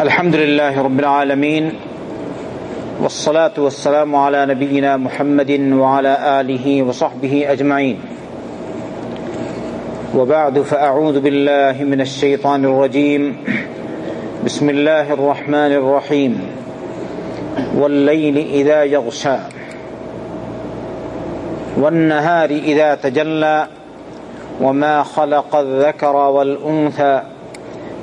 الحمد لله رب العالمين والصلاة والسلام على نبينا محمد وعلى آله وصحبه أجمعين. وبعد فأعوذ بالله من الشيطان الرجيم. بسم الله الرحمن الرحيم. والليل إذا يغشى والنهار إذا تجلى وما خلق الذكر والأنثى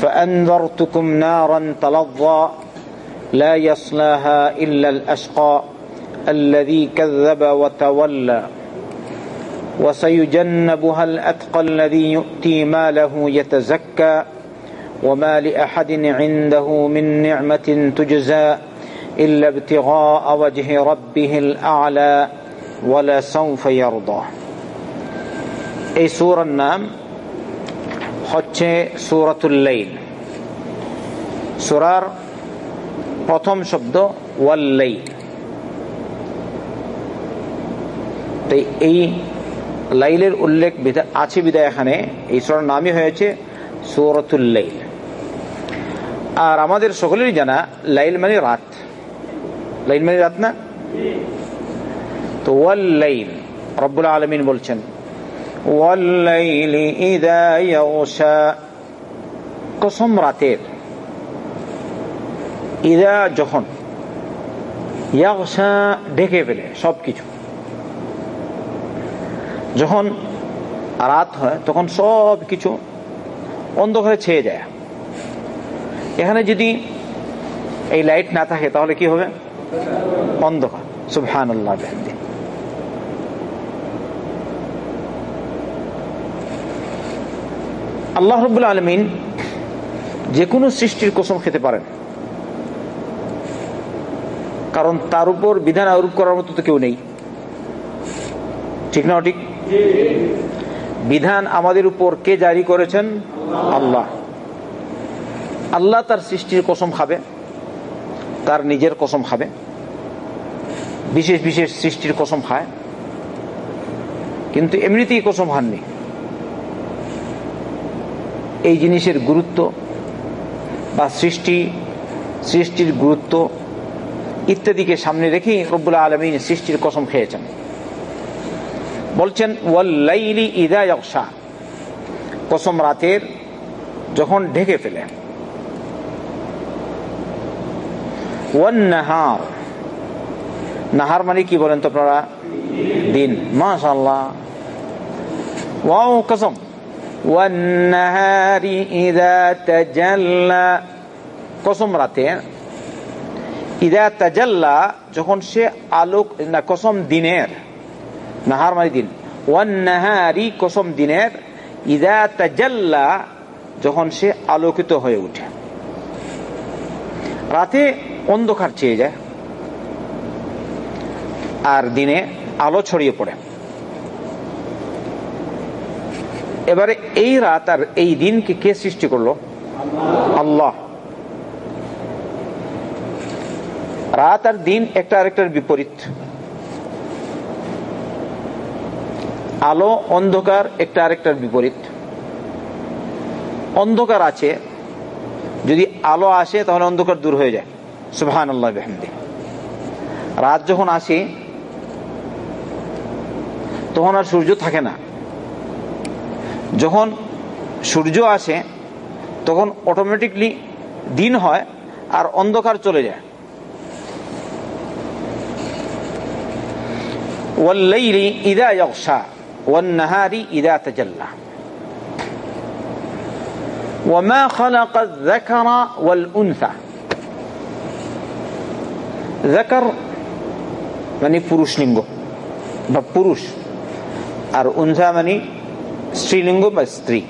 فأنذرتكم نارا تلظى لا يصلاها إلا الأشقى الذي كذب وتولى وسيجنبها الأتقى الذي يؤتي ماله يتزكى وما لأحد عنده من نعمة تجزى إلا ابتغاء وجه ربه الأعلى ولا سوف يرضى. أي سورة النام হচ্ছে সুরাতুল্লাইল সুরার প্রথম শব্দ ওয়াল্লাই তাই এই লাইলের উল্লেখ আছে বিদায় এখানে, এই সুরার নামই হয়েছে সুরতুল্লাইল আর আমাদের সকলেরই জানা লাইল মানে রাত। লাইল মানে রাত না? তো ওয়াল্লাইল রব্বুল আলমিন বলছেন ওয়াল্লাইলি ইদা ইয়াগশা কসম রাতের ইদা যখন ইয়াগশা ঢেকে ফেলে সবকিছু যখন রাত হয়, তখন সব কিছু অন্ধকারে ছেয়ে যায়। এখানে যদি এই লাইট না থাকে, তাহলে কি হবে? অন্ধকার। সুবহান আল্লাহ আল্লাহ রবুল্লা আলমিন যে কোনো সৃষ্টির কসম খেতে পারেন। কারণ তার উপর বিধান আরোপ করার মতো তো কেউ নেই। ঠিক না ঠিক? বিধান আমাদের উপর কে জারি করেছেন? আল্লাহ। আল্লাহ তার সৃষ্টির কসম খাবে, তার নিজের কসম খাবে, বিশেষ বিশেষ সৃষ্টির কসম খায়, কিন্তু এমনিতেই কসম খাননি। এই জিনিসের গুরুত্ব বা সৃষ্টি, সৃষ্টির গুরুত্ব ইত্যাদিকে সামনে রেখেই রব্বুল আলমিন সৃষ্টির কসম খেয়েছেন। বলছেন ওয়াল্লাইলি ইদা ইয়কশা কসম রাতের যখন ঢেকে ফেলে। ওয়ান নাহার। নাহার মানে কি বলেন তো আপনারা? দিন। মাশাল্লাহ ওয়াও, কসম। والنهار إذا تجلى কসম রাতে ইদা তাজাল্লা যখন সে আলোক না কসম দিনের নাহার মানে দিন ওয়ান নাহারি কসম দিনের ইদা তাজাল্লা যখন সে আলোকিত হয়ে ওঠে রাতে অন্ধকার চেয়ে যায় আর দিনে আলো ছড়িয়ে পড়ে এবারে এই রাত আর এই দিনকে কে সৃষ্টি করল? আল্লাহ। রাত আর দিন একটা আরেকটার বিপরীত। আলো, অন্ধকার একটা আরেকটার বিপরীত। অন্ধকার আছে, যদি আলো আসে তাহলে অন্ধকার দূর হয়ে যায়। সুবহান আল্লাহ রাত যখন আসে, তখন আর সূর্য থাকে না। যখন সূর্য আসে তখন অটোমেটিকলি দিন হয় আর অন্ধকার চলে যায় والليل إذا يغشى والنهار إذا تجلى وما خلق الذكر والأنثى ذكر মানে পুরুষ লিঙ্গ বা পুরুষ আর উনসা মানে স্ত্রীলিঙ্গ বা স্ত্রী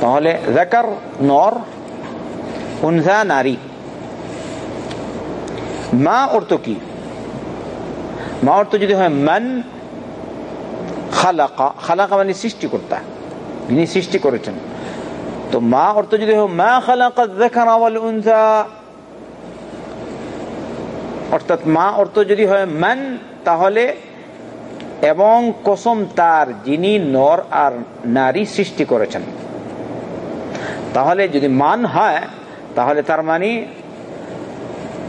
তাহলে জাকার নর উনজা নারী মা অর্থ কি মা অর্থ যদি হয় মান খালাকা খালাকা মানে সৃষ্টিকর্তা যিনি সৃষ্টি করেছেন তো মা অর্থ যদি হয় মা খালাকা দেখান আওয়াল উনজা অর্থাৎ মা অর্থ যদি হয় মান তাহলে এবং কসম তার যিনি নর আর নারী সৃষ্টি করেছেন। তাহলে যদি মান হয়, তাহলে তার মানে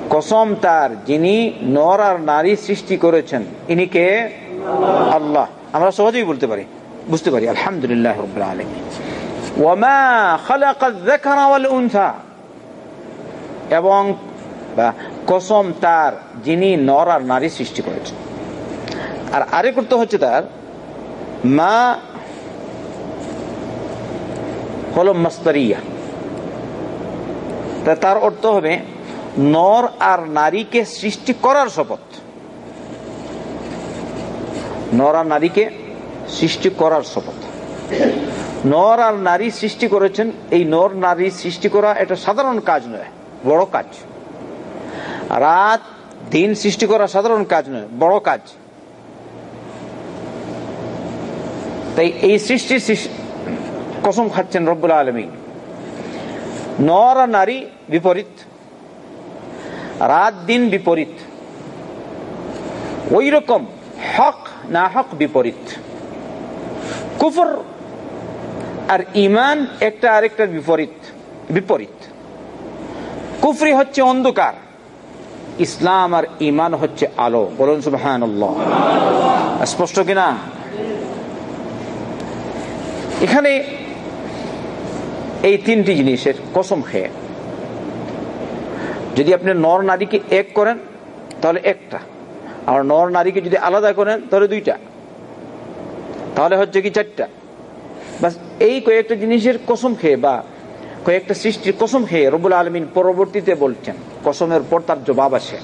কসম তার যিনি নর আর নারী সৃষ্টি করেছেন, ইনি কে? আল্লাহ। আমরা সহজেই বলতে পারি। বুঝতে পারি? আলহামদুলিল্লাহ এবং কসম তার যিনি নর আর নারী সৃষ্টি করেছেন। আর আরেক অর্থ হচ্ছে তার, মা হলো মাস্তারিয়া তার অর্থ হবে নর আর নারীকে সৃষ্টি করার শপথ। নর আর নারীকে সৃষ্টি করার শপথ। নর আর নারী সৃষ্টি করেছেন, এই নর নারী সৃষ্টি করা এটা সাধারণ কাজ নয়, বড় কাজ। রাত দিন সৃষ্টি করা সাধারণ কাজ নয়, বড় কাজ। তাই এই সৃষ্টির কসম খাচ্ছেন রব্বুল আলমী নর আর নারী বিপরীত, রাত দিন বিপরীত ওই রকম হক না হক বিপরীত। কুফর আর ইমান একটা আরেকটার বিপরীত বিপরীত। কুফরি হচ্ছে অন্ধকার, ইসলাম আর ইমান হচ্ছে আলো। বলুন সুবহান স্পষ্ট কিনা? এখানে এই তিনটি জিনিসের কসম খেয়ে। যদি আপনি নর নারীকে এক করেন, তাহলে একটা। আর নর নারীকে যদি আলাদা করেন, তাহলে দুইটা। তাহলে হচ্ছে কি চারটা। বাস এই কয়েকটা জিনিসের কসম খেয়ে বা কয়েকটা সৃষ্টির কসম খেয়ে রবুল আলমিন পরবর্তীতে বলছেন, কসমের পর তার জবাব আসে।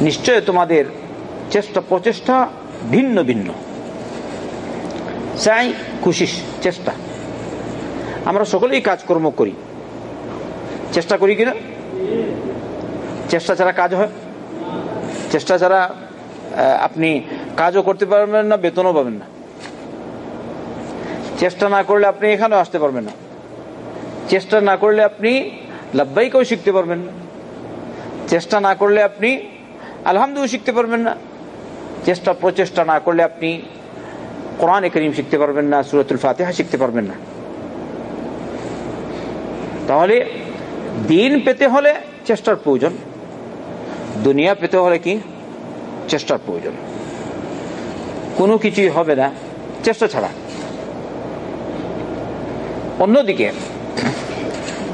নিশ্চয় তোমাদের চেষ্টা, প্রচেষ্টা ভিন্ন ভিন্ন। চাই খুশি চেষ্টা। আমরা সকলেই কাজকর্ম করি। চেষ্টা করি কিনা? চেষ্টা ছাড়া কাজ হয়। চেষ্টা ছাড়া আপনি কাজও করতে পারবেন না, বেতনও পাবেন না। চেষ্টা না করলে আপনি এখানেও আসতে পারবেন না। চেষ্টা না করলে আপনি লাভবাইকেও শিখতে পারবেন না। চেষ্টা না করলে আপনি আলহামদুলিল্লাহ শিখতে পারবেন না। চেষ্টা, প্রচেষ্টা না করলে আপনি কোরআন করিম শিখতে পারবেন না, সুরতুল ফাতেহা শিখতে পারবেন না। তাহলে দিন পেতে হলে চেষ্টার প্রয়োজন, দুনিয়া পেতে হলে কি? চেষ্টার প্রয়োজন। কোনো কিছুই হবে না, চেষ্টা ছাড়া। অন্যদিকে,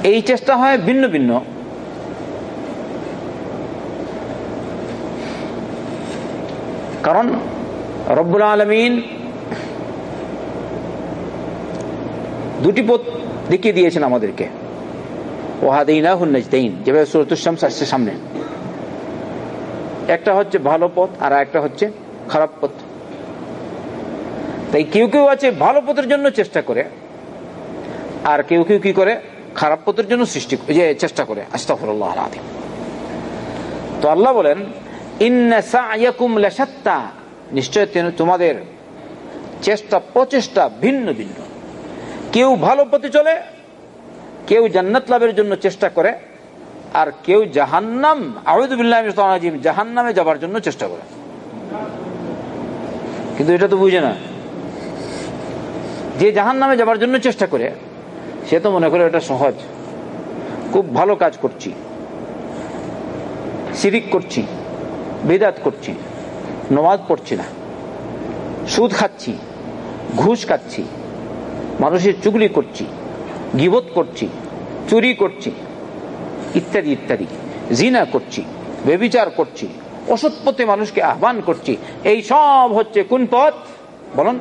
এই চেষ্টা হয় ভিন্ন ভিন্ন। কারণ রব্বুল আলমিন দুটি পথ দেখিয়ে দিয়েছেন আমাদেরকে। সামনে। একটা হচ্ছে ভালো পথ আর একটা হচ্ছে খারাপ পথ। তাই কেউ কেউ আছে ভালো পথের জন্য চেষ্টা করে, আর কেউ কেউ কি করে? খারাপ পথের জন্য সৃষ্টি, যে চেষ্টা করে। আস্তাফরুল্লাহ আলাদিম তো আল্লাহ বলেন নিশ্চয় তোমাদের চেষ্টা, প্রচেষ্টা ভিন্ন ভিন্ন। কেউ ভালো পথে চলে, কেউ জান্নাত লাভের জন্য চেষ্টা করে, আর কেউ জাহান্নাম আহদুল্লাহ জাহান্নামে যাবার জন্য চেষ্টা করে। কিন্তু এটা তো বুঝে না। যে জাহান নামে যাবার জন্য চেষ্টা করে, সে তো মনে করে এটা সহজ। খুব ভালো কাজ করছি। সিরিক করছি। বেদাত করছি, নমাজ পড়ছি না, সুদ খাচ্ছি, ঘুষ খাচ্ছি, মানুষের চুগলি করছি, গিবত করছি, চুরি করছি, ইত্যাদি ইত্যাদি, জিনা করছি, বেবিচার করছি, অসৎ পথে মানুষকে আহ্বান করছি, এই সব হচ্ছে কোন পথ? বলুন,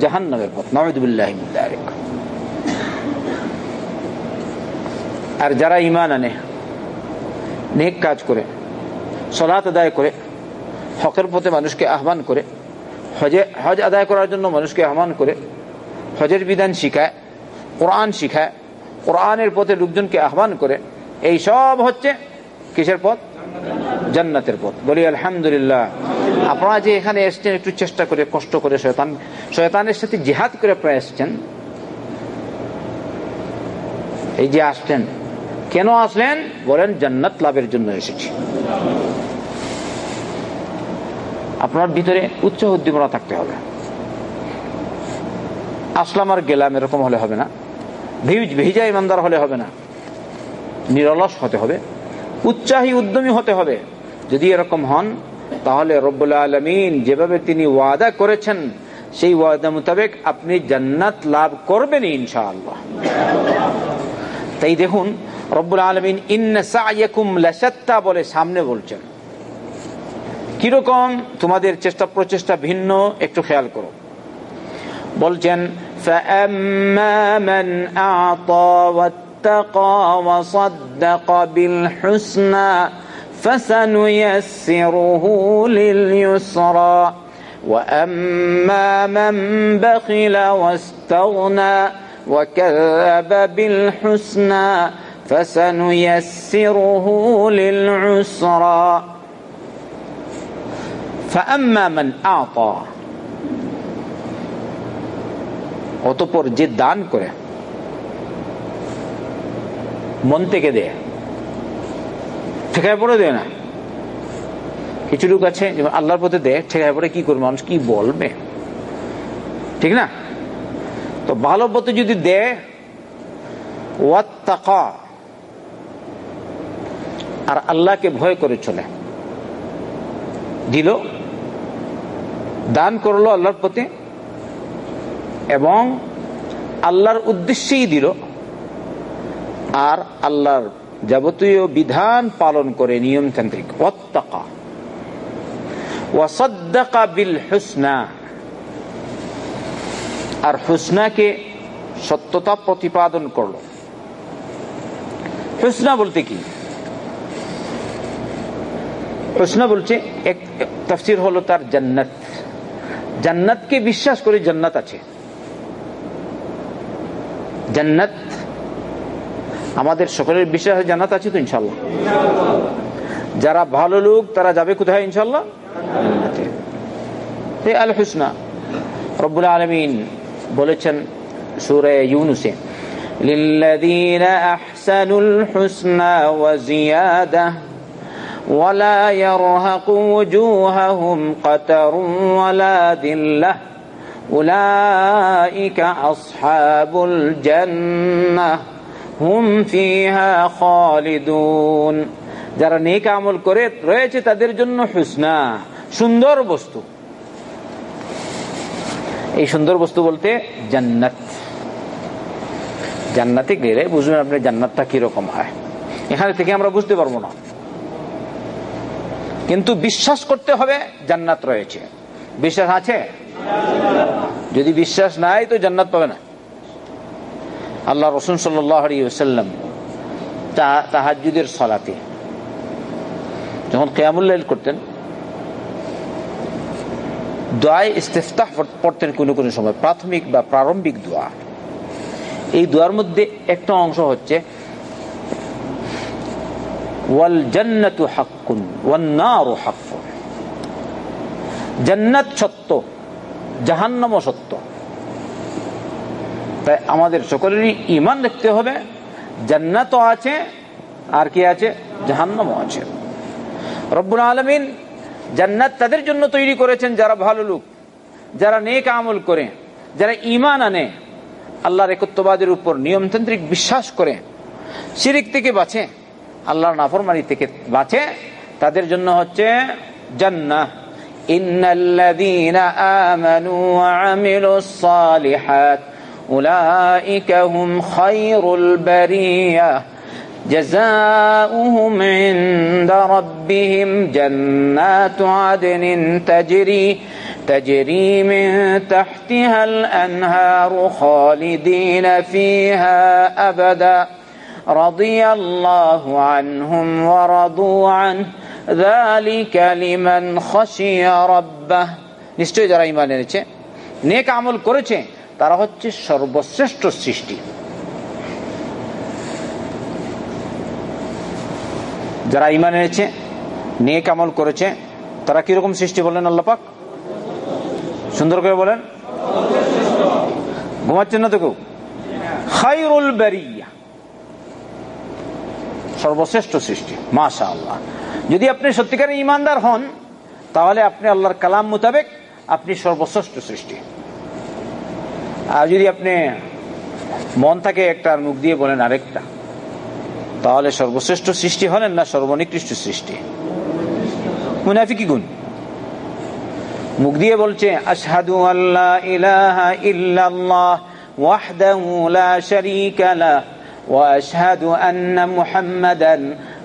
জাহান্নামের পথ। নওয়াজুল্লাহ আর যারা ইমান আনে, নেক কাজ করে সলাত আদায় করে, হকের পথে মানুষকে আহ্বান করে, হজে, হজ আদায় করার জন্য মানুষকে আহ্বান করে, হজের বিধান শিখায়, কোরআন শিখায়, কোরআনের পথে লোকজনকে আহ্বান করে, এই সব হচ্ছে কিসের পথ? জান্নাতের পথ। বলি, আলহামদুলিল্লাহ। আপনারা যে এখানে এসছেন, একটু চেষ্টা করে, কষ্ট করে শয়তান, শয়তানের সাথে জিহাদ করে প্রায় এসছেন? এই যে আসছেন কেন আসলেন? বলেন, জান্নাত লাভের জন্য এসেছি। আপনার ভিতরে উচ্চ উদ্দীপনা থাকতে হবে। আসলাম আর গেলাম এরকম হলে হবে না। ভিজা ইমানদার হলে হবে না। নিরলস হতে হবে। উৎসাহী উদ্যমী হতে হবে। যদি এরকম হন, তাহলে রব্বুল্লা আলমিন যেভাবে তিনি ওয়াদা করেছেন, সেই ওয়াদা মোতাবেক আপনি জান্নাত লাভ করবেন ইনশাআল্লাহ। তাই দেখুন রব্বুল আলমিন ইন্নাকুম লাসাত্তা বলে সামনে বলছেন কিরকম তোমাদের চেষ্টা প্রচেষ্টা ভিন্ন একটু খেয়াল করো বলছেন فأما من أعطى واتقى وصدق بالحسنى فسنيسره لليسرى وأما من بخل واستغنى وكذب بالحسنى فسنيسره للعسرى فأما من أعطى অতপর যে দান করে মন থেকে দেয় ঠেকায় পড়ে দেয় না কিছু লোক আছে যেমন আল্লাহর পথে দেয় ঠেকায় পড়ে কি করবে মানুষ কি বলবে ঠিক না তো ভালো পথে যদি দেয় আর আল্লাহকে ভয় করে চলে। দিল, দান করল আল্লাহর প্রতি এবং আল্লাহর উদ্দেশ্যেই দিল আর আল্লাহর যাবতীয় বিধান পালন করে নিয়মতান্ত্রিক। ওয়াসাদ্দাকা বিল হুসনা আর হুসনাকে সত্যতা প্রতিপাদন করল। হুসনা বলতে কি? হুসনা বলছে এক তফসির হলো তার জান্নাত জান্নাতকে বিশ্বাস করে জান্নাত আছে জান্নাত আমাদের সকলের বিশ্বাস জান্নাত আছে তো ইনশাল্লাহ যারা ভালো লোক তারা যাবে কোথায় ইনশাল্লাহ জান্নাতে আল হুসনা রব্বুল আলমিন বলেছেন সুরে ইউনুসে للذين أحسنوا الحسنى وزيادة ولا يرهق وجوههم قتر ولا ذلة أولئك أصحاب الجنة হুম ফিহা খালিদুন যারা নেক আমল করে রয়েছে তাদের জন্য হুসনা সুন্দর বস্তু এই সুন্দর বস্তু বলতে জান্নাত জান্নাতে গেলে বুঝবেন আপনি জান্নাতটা কিরকম হয় এখানে থেকে আমরা বুঝতে পারবো না কিন্তু বিশ্বাস করতে হবে জান্নাত রয়েছে। বিশ্বাস আছে? যদি বিশ্বাস নাই, তো জান্নাত পাবে না। আল্লাহ রসুন সাল্লাম তাহাজুদের সলাতে যখন কেয়ামুল্লাইল করতেন, দোয়ায় ইস্তেফতাহ পড়তেন কোনো কোনো সময়, প্রাথমিক বা প্রারম্ভিক দোয়া। এই দোয়ার মধ্যে একটা অংশ হচ্ছে জান্নাতু জান্নাত সত্য জাহান্নাম সত্য। তাই আমাদের সকলেরই ইমান দেখতে হবে, জান্নাতও আছে, আর কি আছে? জাহান্নামও আছে। রব্বুল আলমিন জান্নাত তাদের জন্য তৈরি করেছেন যারা ভালো লোক, যারা নেক আমল করে, যারা ইমান আনে, আল্লাহর একত্ববাদের উপর নিয়মতান্ত্রিক বিশ্বাস করে, শিরিক থেকে বাঁচে। আল্লাহর নাফরমানি থেকে বাঁচে তাদের জন্য হচ্ছে জান্না ইন্নাল্লাযীনা আমানু ওয়া আমিলুস সালিহাত أولئك هم خير البرية جزاؤهم عند ربهم جنات عدن تجري تجري من تحتها الأنهار خالدين فيها أبدا رضي الله عنهم ورضوا عنه ذلك لمن خشي ربه নিশ্চয়ই যারা ইমান এনেছে নেক আমল করেছে তারা হচ্ছে সর্বশ্রেষ্ঠ সৃষ্টি যারা ইমান এনেছে নেক আমল করেছে তারা কিরকম সৃষ্টি বলেন আল্লাপাক সুন্দর করে বলেন ঘুমাচ্ছেন না তো কেউ খাইরুল বেরিয়া সর্বশ্রেষ্ঠ সৃষ্টি মাশা আল্লাহ যদি আপনি সত্যিকারের ইমানদার হন, তাহলে আপনি আল্লাহর কালাম মোতাবেক আপনি সর্বশ্রেষ্ঠ সৃষ্টি। আর যদি আপনি মন থাকে একটা মুখ দিয়ে বলেন আরেকটা, তাহলে সর্বশ্রেষ্ঠ সৃষ্টি হলেন না সর্বনিকৃষ্ট সৃষ্টি। মুনাফিকি গুণ মুখ দিয়ে বলছে, আশহাদু আল্লাহ ইলাহা ইল্লাল্লাহ, ওয়াহদাহু লা শারীকা লাহ। واشهد ان محمدا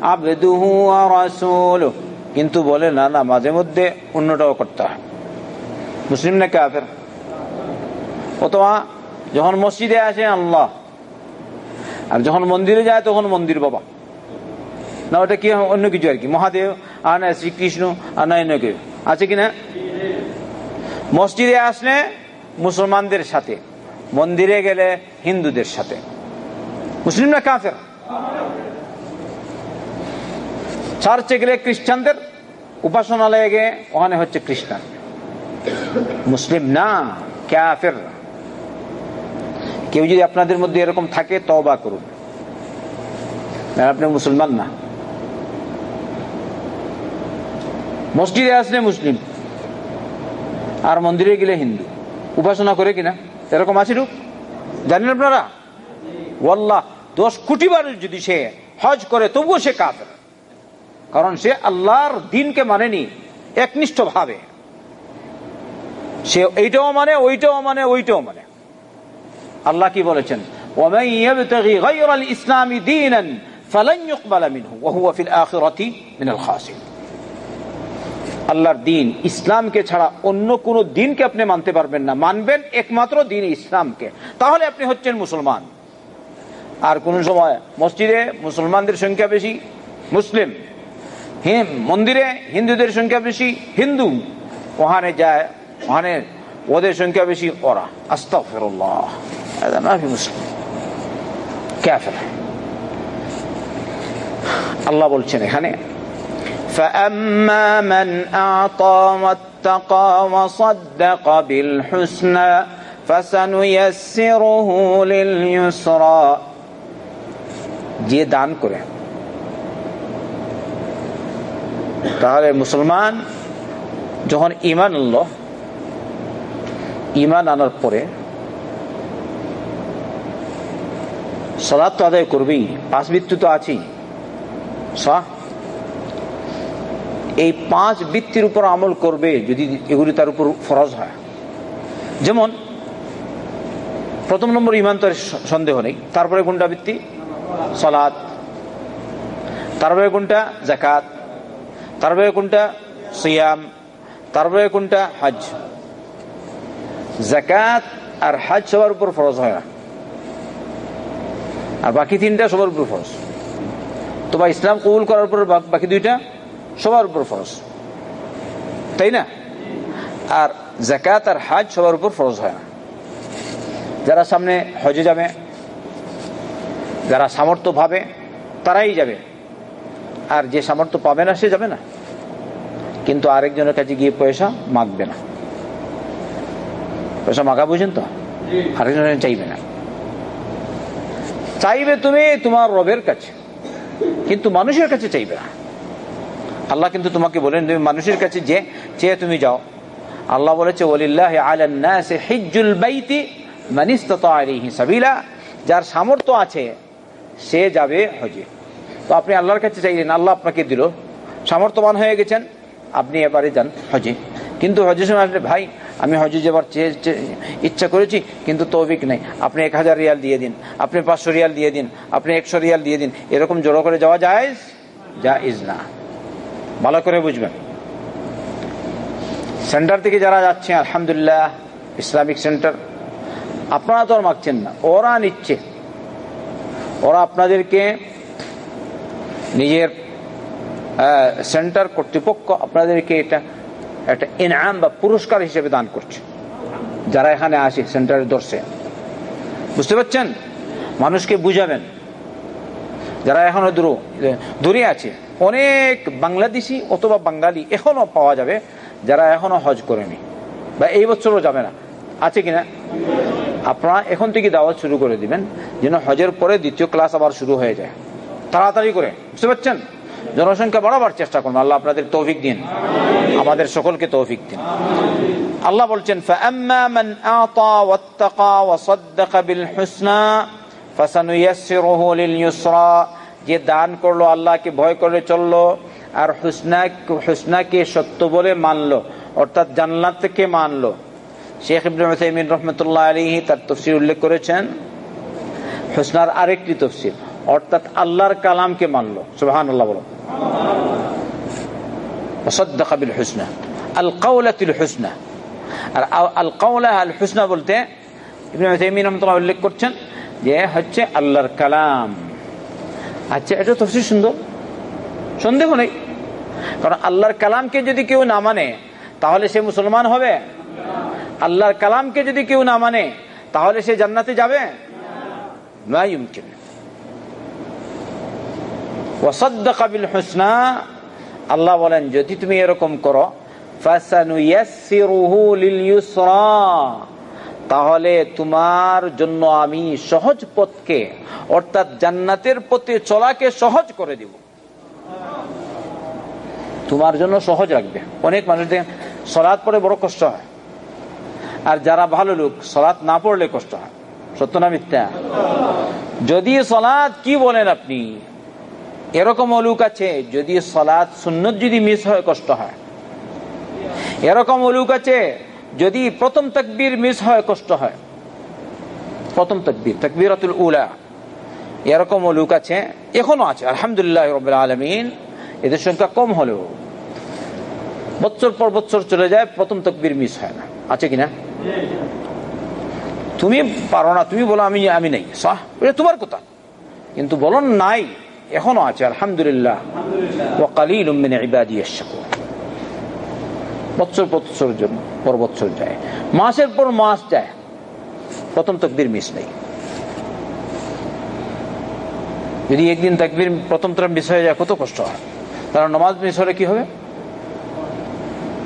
عبده ورسوله কিন্তু বলে না না মাঝে মধ্যে অন্যটাও করতে হয় মুসলিম না কাফের অথবা যখন মসজিদে আসে আল্লাহ আর যখন মন্দিরে যায় তখন মন্দির বাবা না ওটা কি অন্য কিছু আর কি মহাদেব আর না শ্রীকৃষ্ণ আর না অন্য কেউ আছে কিনা মসজিদে আসলে মুসলমানদের সাথে মন্দিরে গেলে হিন্দুদের সাথে মুসলিম না কাফের। চার্চে গেলে খ্রিস্টানদের, উপাসনালয়ে গিয়ে ওখানে হচ্ছে খ্রিস্টান। মুসলিম না, কাফের। কেউ যদি আপনাদের মধ্যে এরকম থাকে তবা করুন। আপনি মুসলমান না। মসজিদে আসলে মুসলিম, আর মন্দিরে গেলে হিন্দু। উপাসনা করে কিনা? এরকম আছে রূপ? জানেন আপনারা? ওয়াল্লাহ, দশ কোটি বার যদি সে হজ করে, তবুও সে কাফের। কারণ সে আল্লাহর দিনকে মানেনি একনিষ্ঠ ভাবে সে এইটাও মানে ওইটাও মানে ওইটাও মানে। আল্লাহ কি বলেছেন? ইসলামী দিন আল্লাহর দিন ইসলামকে ছাড়া অন্য কোন দিনকে আপনি মানতে পারবেন না। মানবেন একমাত্র দিন ইসলামকে। তাহলে আপনি হচ্ছেন মুসলমান। আর কোন সময় মসজিদে মুসলমানদের সংখ্যা বেশি মুসলিম মন্দিরে হিন্দুদের সংখ্যা বেশি হিন্দু ওখানে যায় ওখানে ওদের সংখ্যা বেশি ওরা আস্তাফিরুল্লাহ মুসলিম ক্যাফের আল্লাহ বলছেন এখানে فأما من أعطى واتقى وصدق بالحسنى فسنيسره لليسرى যে দান করে। তাহলে মুসলমান যখন ইমান আনল ইমান আনার পরে সলাদ তো আদায় করবেই পাঁচ বৃত্তি তো আছেই। এই পাঁচ বৃত্তির উপর আমল করবে যদি এগুলি তার উপর ফরজ হয়। যেমন, প্রথম নম্বর ইমান তো সন্দেহ নেই, তারপরে কোনটা বৃত্তি সলাদ তারপরে কোনটা? জাকাত তারপরে কোনটা? সিয়াম। তারপরে কোনটা? হজ জাকাত আর হজ সবার উপর ফরজ হয় না। আর বাকি তিনটা সবার উপর ফরজ। তোমার ইসলাম কবুল করার পর বাকি দুইটা সবার উপর ফরজ। তাই না? আর জাকাত আর হাজ সবার উপর ফরজ হয় না। যারা সামনে হজে যাবে যারা সামর্থ্য ভাবে তারাই যাবে। আর যে সামর্থ্য পাবে না সে যাবে না। কিন্তু আরেকজনের কাছে গিয়ে পয়সা মাগবে না। পয়সা মাগা বুঝেন তো? আরেকজনের চাইবে না। চাইবে তুমি তোমার রবের কাছে কিন্তু মানুষের কাছে চাইবে না। আল্লাহ কিন্তু তোমাকে বলেন তুমি মানুষের কাছে যে চেয়ে তুমি যাও। আল্লাহ বলেছে ওলিল্লাহ আলান্নাসে হিজ্জুল বাইতি মানিস্তাতা আলাইহি সাবিলা। যার সামর্থ্য আছে সে যাবে হজে। তো আপনি আল্লাহর কাছে চাইলেন, আল্লাহ আপনাকে দিল। সামর্থ্যবান হয়ে গেছেন, আপনি এবারে যান হজে। কিন্তু হজের সময় আসলে, ভাই, আমি হজে যাবার ইচ্ছা করেছি, কিন্তু তৌফিক নেই। আপনি এক হাজার রিয়াল দিয়ে দিন, আপনি পাঁচশো রিয়াল দিয়ে দিন, আপনি একশো রিয়াল দিয়ে দিন। এরকম জড়ো করে যাওয়া যায় যা ইজ না। ভালো করে বুঝবেন। সেন্টার থেকে যারা যাচ্ছে, আলহামদুলিল্লাহ, ইসলামিক সেন্টার, আপনারা তো আর মাগছেন না। ওরা নিচ্ছে। ওরা আপনাদেরকে নিজের সেন্টার কর্তৃপক্ষ আপনাদেরকে এটা, একটা ইনাম বা পুরস্কার হিসেবে দান করছে। যারা এখানে আসে সেন্টারের দর্শে বুঝতে পারছেন? মানুষকে বুঝাবেন। যারা এখনও দূর, দূরে আছে, অনেক বাংলাদেশি অথবা বাঙালি এখনও পাওয়া যাবে, যারা এখনও হজ করেনি বা এই বছরও যাবে না। আছে কিনা? আপনারা এখন থেকে দাওয়াত শুরু করে দিবেন, যেন হজের পরে দ্বিতীয় ক্লাস আবার শুরু হয়ে যায়। তাড়াতাড়ি করে, বুঝতে পারছেন? জনসংখ্যা বাড়াবার চেষ্টা করুন, আল্লাহ আপনাদের তৌফিক দিন। আমাদের সকলকে তৌফিক দিন। আল্লাহ বলছেন যে দান করল, আল্লাহকে ভয় করে চলল, আর হুসনা হুসনাকে সত্য বলে মানলো, অর্থাৎ জান্নাত থেকে মানলো। শেখ ইবনুল হুসাইমিন রহমতুল্লাহ আলী তার তফসির উল্লেখ করেছেন। হোসনার আরেকটি তফসির, অর্থাৎ আল্লাহর কালামকে মানল। সুবাহান বলো। আর আল বলতে উল্লেখ করছেন যে হচ্ছে আল্লাহর কালাম। আচ্ছা এটা সুন্দর? কারণ আল্লাহর কালামকে যদি কেউ না মানে তাহলে সে মুসলমান হবে? আল্লাহর কালামকে যদি কেউ না মানে তাহলে সে জান্নাতে যাবে? না ইউমকিন ওয়াসাদ্দাকা বিল হুসনা, আল্লাহ বলেন, যদি তুমি এরকম করো তাহলে তোমার জন্য আমি সহজ পথকে, অর্থাৎ জান্নাতের পথে চলাকে সহজ করে দিব। তোমার জন্য সহজ রাখবে। অনেক মানুষ দেখেন সলাদ পরে বড় কষ্ট হয়। আর যারা ভালো লোক সলাদ না পড়লে কষ্ট হয়। সত্য না মিথ্যা? যদি সলাদ কি বলেন আপনি? এরকম লোক আছে যদি সলাদ সুন্নত যদি মিস হয়, কষ্ট হয়। এরকম লোক আছে, যদি প্রথম তকবীর মিস হয়, কষ্ট হয়। প্রথম তকবীর, তকবীরাতুল উলা। এরকম লোক আছে, এখনও আছে, আলহামদুলিল্লাহ আলমিন। এদের সংখ্যা কম হলেও বছর পর বছর চলে যায়, প্রথম তকবীর মিস হয় না। আছে কিনা? তুমি পারো না, তুমি বলো আমি আমি নেই। তোমার কথা। কিন্তু বলো নাই, এখনও আছে, আলহামদুলিল্লাহ। বছর বছর জন্য, পর বছর যায়। মাসের পর মাস যায়। প্রথম তকবির মিস নেই। যদি একদিন তাকবির প্রথম তরফ মিস হয়ে যায়, কত কষ্ট হয়। কারণ নমাজ মিস হলে কি হবে?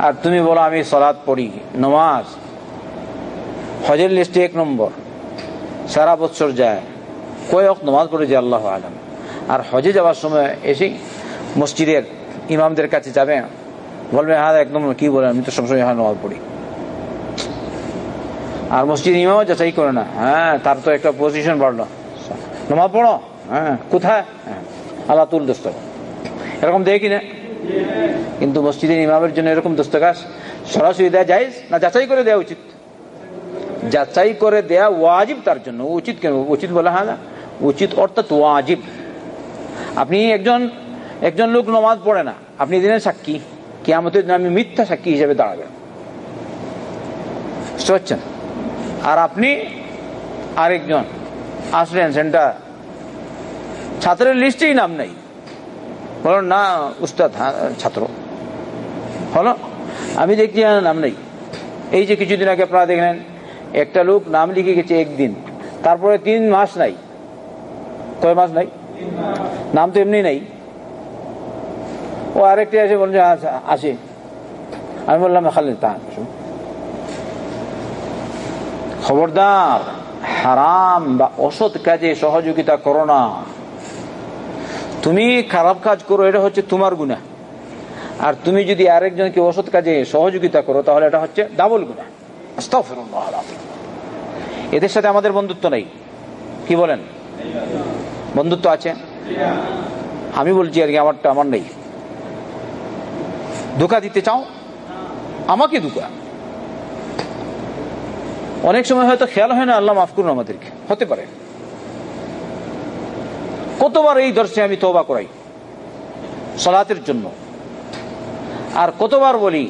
আর তুমি বলো, আমি সলাদ পড়ি, নমাজ। হজের লিস্টে এক নম্বর, সারা বছর যায়। কয়েক নমাজ পড়ে যে আল্লাহ আলম। আর হজে যাওয়ার সময় এসে মসজিদের ইমামদের কাছে যাবে, বলবে হ্যাঁ একদম, কি বলেন? আমি তো সবসময় হ্যাঁ নমাজ পড়ি। আর মসজিদ ইমামও যাচাই করে না। হ্যাঁ তার তো একটা পজিশন বাড়লো। নমাজ পড়ো হ্যাঁ কোথায়? হ্যাঁ আল্লাহ তুল দোস্ত এরকম দেখি না। কিন্তু মসজিদের ইমামের জন্য এরকম দস্তকাশ সরাসরি দেওয়া যায় না যাচাই করে দেওয়া উচিত? যাচাই করে দেয়া ওয়াজিব তার জন্য। উচিত কেন? উচিত বলা হয় না উচিত অর্থাৎ ওয়াজিব। আপনি একজন একজন লোক নমাজ পড়ে না, আপনি দিনের সাক্ষী। কিয়ামতের দিন আমি মিথ্যা সাক্ষী হিসেবে দাঁড়াবেন। বুঝতে পারছেন? আর আপনি আরেকজন, আসলেন সেন্টার। ছাত্রের লিস্টেই নাম নেই। বলো না, উস্তাদ ছাত্র। হলো? আমি দেখছি নাম নেই। এই যে কিছুদিন আগে আপনারা দেখলেন, একটা লোক নাম লিখে গেছে একদিন। তারপরে তিন মাস নাই। কয় মাস নাই? নাম তো এমনি নাই। ও আরেকটি আছে বলছে আছে আমি বললাম, খালি তা খবরদার, হারাম বা অসৎ কাজে সহযোগিতা করো না। তুমি খারাপ কাজ করো, এটা হচ্ছে তোমার গুণা আর তুমি যদি আরেকজনকে অসৎ কাজে সহযোগিতা করো, তাহলে এটা হচ্ছে ডাবল গুণা এদের সাথে আমাদের বন্ধুত্ব নেই। কি বলেন? বন্ধুত্ব আছে? আমি বলছি আর কি, আমারটা আমার নেই। ধোকা দিতে চাও? আমাকে ধোকা। অনেক সময় হয়তো খেয়াল হয় না, আল্লাহ মাফ করুন আমাদেরকে। হতে পারে। কতবার এই দর্শে আমি তোবা করাই? সলাতের জন্য। আর কতবার বলি,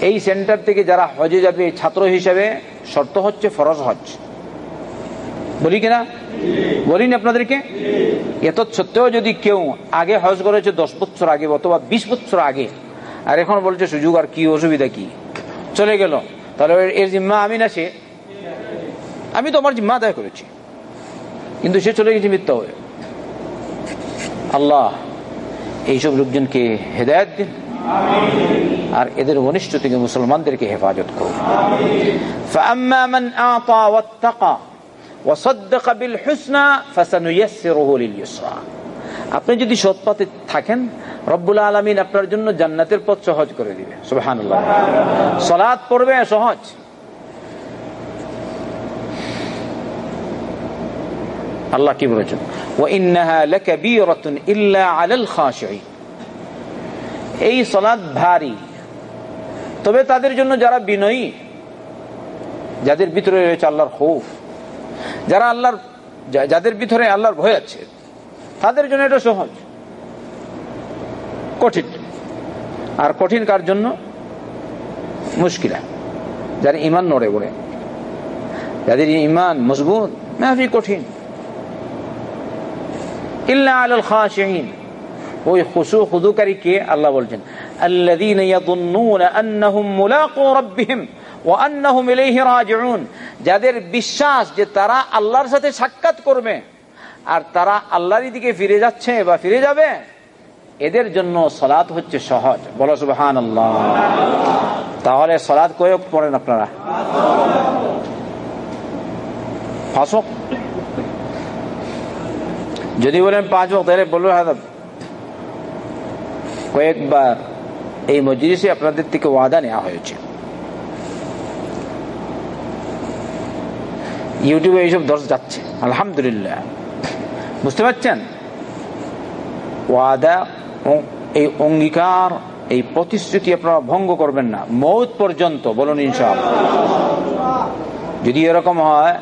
এই সেন্টার থেকে যারা হজে যাবে, ছাত্র হিসেবে শর্ত হচ্ছে ফরজ হজ। বলি কিনা বলিনি আপনাদেরকে? এত সত্ত্বেও যদি কেউ আগে হজ করেছে দশ বছর আগে অথবা বিশ বছর আগে, আর এখন বলছে সুযোগ আর কি, অসুবিধা কি? চলে গেল। তাহলে এর জিম্মা আমি না সে? আমি তো আমার জিম্মা আদায় করেছি। কিন্তু সে চলে গেছে মিথ্যা হয়ে। আল্লাহ এইসব লোকজনকে হেদায়ত দিন আর এদের ঘনিষ্ঠ থেকে মুসলমানদেরকে হেফাজত করুন আপনি যদি সৎপথে থাকেন রব্বুল আলমিন আপনার জন্য জান্নাতের পথ সহজ করে দিবে সুবাহ সলাদ পড়বে সহজ আল্লাহ কি বলেছেন? এই সলাদ ভারী। তবে তাদের জন্য যারা বিনয়ী, যাদের ভিতরে রয়েছে আল্লাহর হৌফ যারা আল্লাহর যাদের ভিতরে আল্লাহর ভয় আছে, তাদের জন্য এটা সহজ। কঠিন। আর কঠিন কার জন্য? মুশকিলা। যারা ইমান নড়ে ওড়ে যাদের ইমান মজবুত না কঠিন। ইল্লা আলুল ওই আল্লাহ বলছেন যাদের বিশ্বাস যে তারা আল্লাহর সাথে সাক্ষাৎ করবে, আর তারা আল্লাহর দিকে ফিরে যাচ্ছে বা ফিরে যাবে, এদের জন্য সলাদ হচ্ছে সহজ। বলো সুবহান তাহলে সলাদ কয়েক পড়েন আপনারা? ফাঁসক? যদি বলেন পাঁচ ওয়াক্ত তাহলে বলব হ্যাঁ কয়েকবার এই মজলিসে আপনাদের থেকে ওয়াদা নেওয়া হয়েছে ইউটিউবে এইসব দর্শ যাচ্ছে আলহামদুলিল্লাহ বুঝতে পারছেন ওয়াদা এই অঙ্গীকার এই প্রতিশ্রুতি আপনারা ভঙ্গ করবেন না মৌত পর্যন্ত বলুন ইনশাল যদি এরকম হয়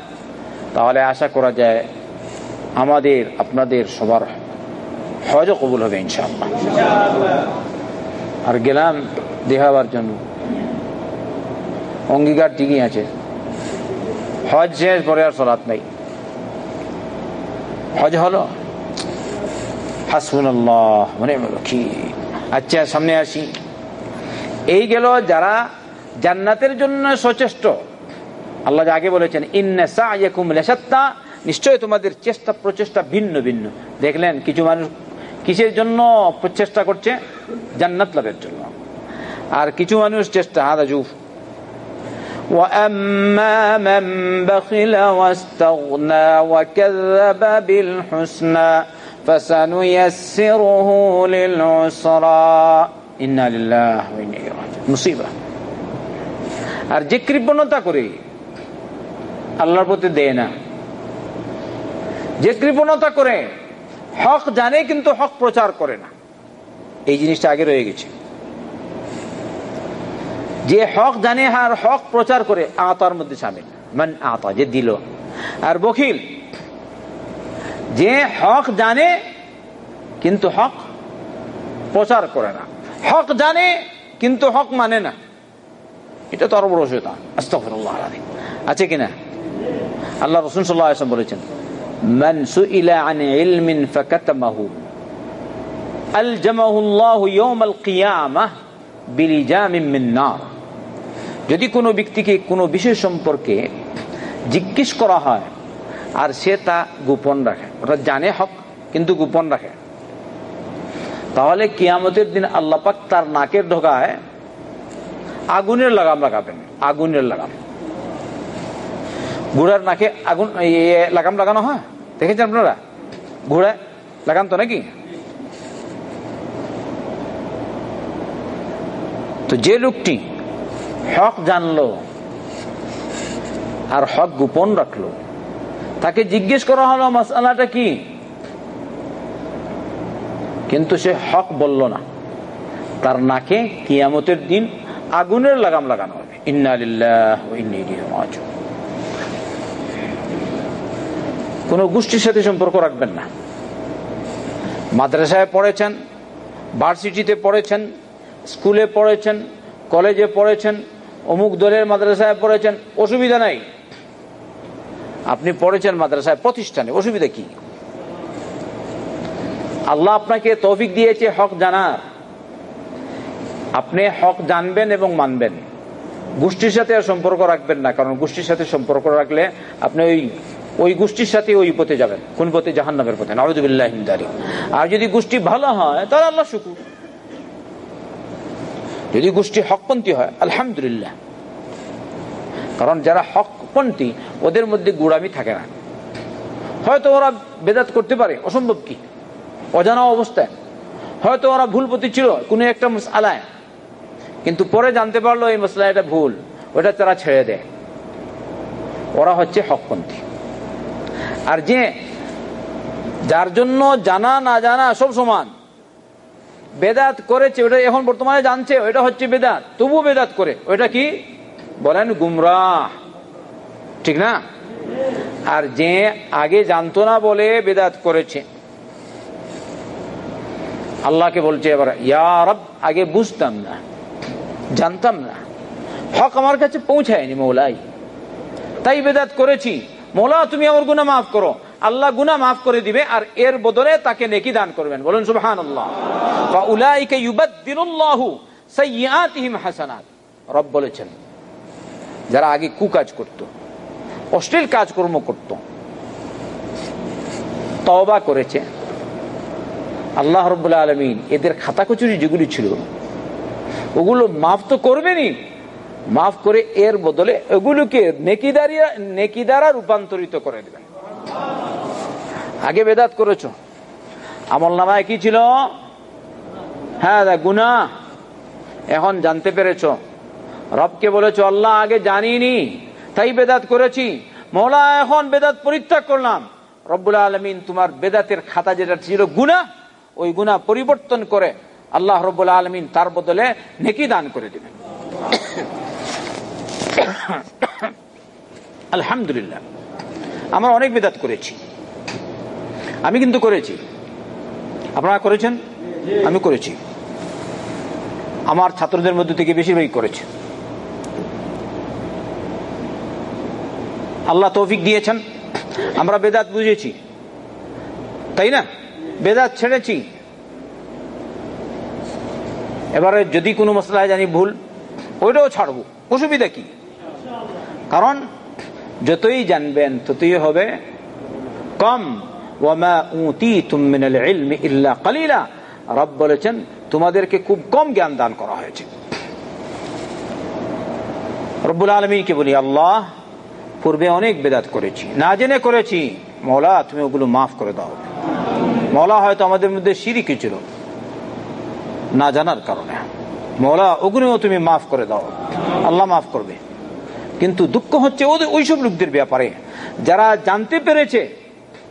তাহলে আশা করা যায় আমাদের, আপনাদের সবার হজ কবুল হবে, ইনশাআল্লাহ। আর গেলাম দেখাবার জন্য। অঙ্গীকার ঠিকই আছে। হজ শেষ পরে আর সলাৎ নাই। হজ হলো। হাসবুল মানে কি আচ্ছা সামনে আসি। এই গেল যারা জান্নাতের জন্য সচেষ্ট। আল্লাহ আগে বলেছেন, ইন্না নিশ্চয় তোমাদের চেষ্টা প্রচেষ্টা ভিন্ন ভিন্ন দেখলেন কিছু মানুষ কিসের জন্য প্রচেষ্টা করছে জান্নাত লাভের জন্য আর কিছু মানুষ চেষ্টা হাদা জুফ وأما من بخل واستغنى وكذب بالحسنى فسنيسره للعسرى إنا لله وإنا إليه راجعون مصيبة আর যে কৃপণতা করে আল্লাহর প্রতি দেয় না যে কৃপণতা করে, হক জানে কিন্তু হক প্রচার করে না। এই জিনিসটা আগে রয়ে গেছে। যে হক জানে আর হক প্রচার করে, আতার মধ্যে সামিল। মান আতা, যে দিল। আর বখিল, যে হক জানে, কিন্তু হক প্রচার করে না। হক জানে, কিন্তু হক মানে না। এটা তো আরও বড় শৈতান। আস্তফরুল্লাহ আছে কিনা? আল্লাহ রসুন সাল্লাহ বলেছেন من سئل عن علم فكتمه ألجمه الله يوم القيامة بلجام من نار যদি কোনো ব্যক্তিকে কোনো বিষয় সম্পর্কে জিজ্ঞেস করা হয় আর সে তা গোপন রাখে ওটা জানে হক কিন্তু গোপন রাখে তাহলে কিয়ামতের দিন আল্লাপাক তার নাকের ঢোকায় আগুনের লাগাম লাগাবেন আগুনের লাগাম ঘোড়ার নাকে আগুন লাগাম লাগানো হয়? দেখেছেন আপনারা? ঘোড়ায় লাগান তো নাকি? তো যে লোকটি হক জানলো আর হক গোপন রাখল, তাকে জিজ্ঞেস করা হলো মাসালাটা কি? কিন্তু সে হক বলল না। তার নাকে কিয়ামতের দিন আগুনের লাগাম লাগানো হবে। ইন্নালিল্লাহ কোন গোষ্ঠীর সাথে সম্পর্ক রাখবেন না। মাদ্রাসায় পড়েছেন, ভার্সিটিতে পড়েছেন, স্কুলে পড়েছেন, কলেজে পড়েছেন, অমুক দলের মাদ্রাসায় পড়েছেন, অসুবিধা নাই। আপনি পড়েছেন মাদ্রাসায়, প্রতিষ্ঠানে, অসুবিধা কি? আল্লাহ আপনাকে তৌফিক দিয়েছে, হক জানার। আপনি হক জানবেন এবং মানবেন। গোষ্ঠীর সাথে সম্পর্ক রাখবেন না, কারণ গোষ্ঠীর সাথে সম্পর্ক রাখলে আপনি ওই ওই গোষ্ঠীর সাথে ওই পথে যাবেন, কোন পথে? জাহান্নামের পথে। নওয়াজুবিল্লাহ আর যদি গোষ্ঠী ভালো হয়, তাহলে আল্লাহ শুকুর। যদি গোষ্ঠী হকপন্থী হয়, আলহামদুলিল্লাহ। কারণ যারা হকপন্থী, ওদের মধ্যে গুড়ামি থাকে না। হয়তো ওরা বেদাত করতে পারে, অসম্ভব কি? অজানা অবস্থায়। হয়তো ওরা ভুল প্রতি ছিল কোন একটা আলায় কিন্তু পরে জানতে পারল এই মশলা এটা ভুল, ওটা তারা ছেড়ে দেয়। ওরা হচ্ছে হকপন্থী। আর যে যার জন্য জানা না জানা সব সমান। বেদাত করেছে, ওটা এখন বর্তমানে জানছে, ওইটা হচ্ছে বেদাত। তবুও বেদাত করে, ওইটা কি? বলেন গুমরা ঠিক না? আর যে আগে জানতো না বলে বেদাত করেছে। আল্লাহকে বলছে এবার ইয়ারব আগে বুঝতাম না, জানতাম না। হক আমার কাছে পৌঁছায়নি মৌলাই। তাই বেদাত করেছি। মৌলা, তুমি আমার গুণা মাফ করো। আল্লাহ গুনা মাফ করে দিবে আর এর বদলে তাকে নেকি দান করবেন। বলুন সুবহান রব বলেছেন, যারা আগে কুকাজ করত, অশ্লীল কাজকর্ম করত, তওবা করেছে, আল্লাহ রব্বুল্লাহ আলমিন এদের খাতা কচুরি যেগুলি ছিল, ওগুলো মাফ তো করবেনি মাফ করে এর বদলে ওগুলোকে নেকিদারিয়া, নেকিদারা রূপান্তরিত করে দেবেন। আগে বেদাত করেছ। আমল নামায় কি ছিল? হ্যাঁ গুনা এখন জানতে পেরেছ। রবকে বলেছ, আল্লাহ আগে জানিনি, তাই বেদাত করেছি। মৌলা, এখন বেদাত পরিত্যাগ করলাম। রব্বুল আলমিন তোমার বেদাতের খাতা যেটা ছিল গুনা ওই গুণা পরিবর্তন করে আল্লাহ রব্বুল আলমিন তার বদলে নেকি দান করে দিবেন। আলহামদুলিল্লাহ। আমরা অনেক বেদাত করেছি। আমি কিন্তু করেছি। আপনারা করেছেন? আমি করেছি। আমার ছাত্রদের মধ্যে থেকে বেশিরভাগই করেছে। আল্লাহ তৌফিক দিয়েছেন। আমরা বেদাত বুঝেছি। তাই না? বেদাত ছেড়েছি। এবারে যদি কোনো মশলায় জানি ভুল, ওইটাও ছাড়বো। অসুবিধা কি? কারণ যতই জানবেন, ততই হবে কম। বলেছেন, তোমাদেরকে খুব কম জ্ঞান দান করা হয়েছে। রব্বুল আলমীকে বলি? আল্লাহ পূর্বে অনেক বেদাত করেছি। না জেনে করেছি। মৌলা তুমি ওগুলো মাফ করে দাও। মৌলা হয়তো আমাদের মধ্যে সিঁড়ি ছিল। না জানার কারণে। মৌলা ওগুলো তুমি মাফ করে দাও। আল্লাহ মাফ করবে। কিন্তু দুঃখ হচ্ছে ওদের, ওইসব লোকদের ব্যাপারে। যারা জানতে পেরেছে,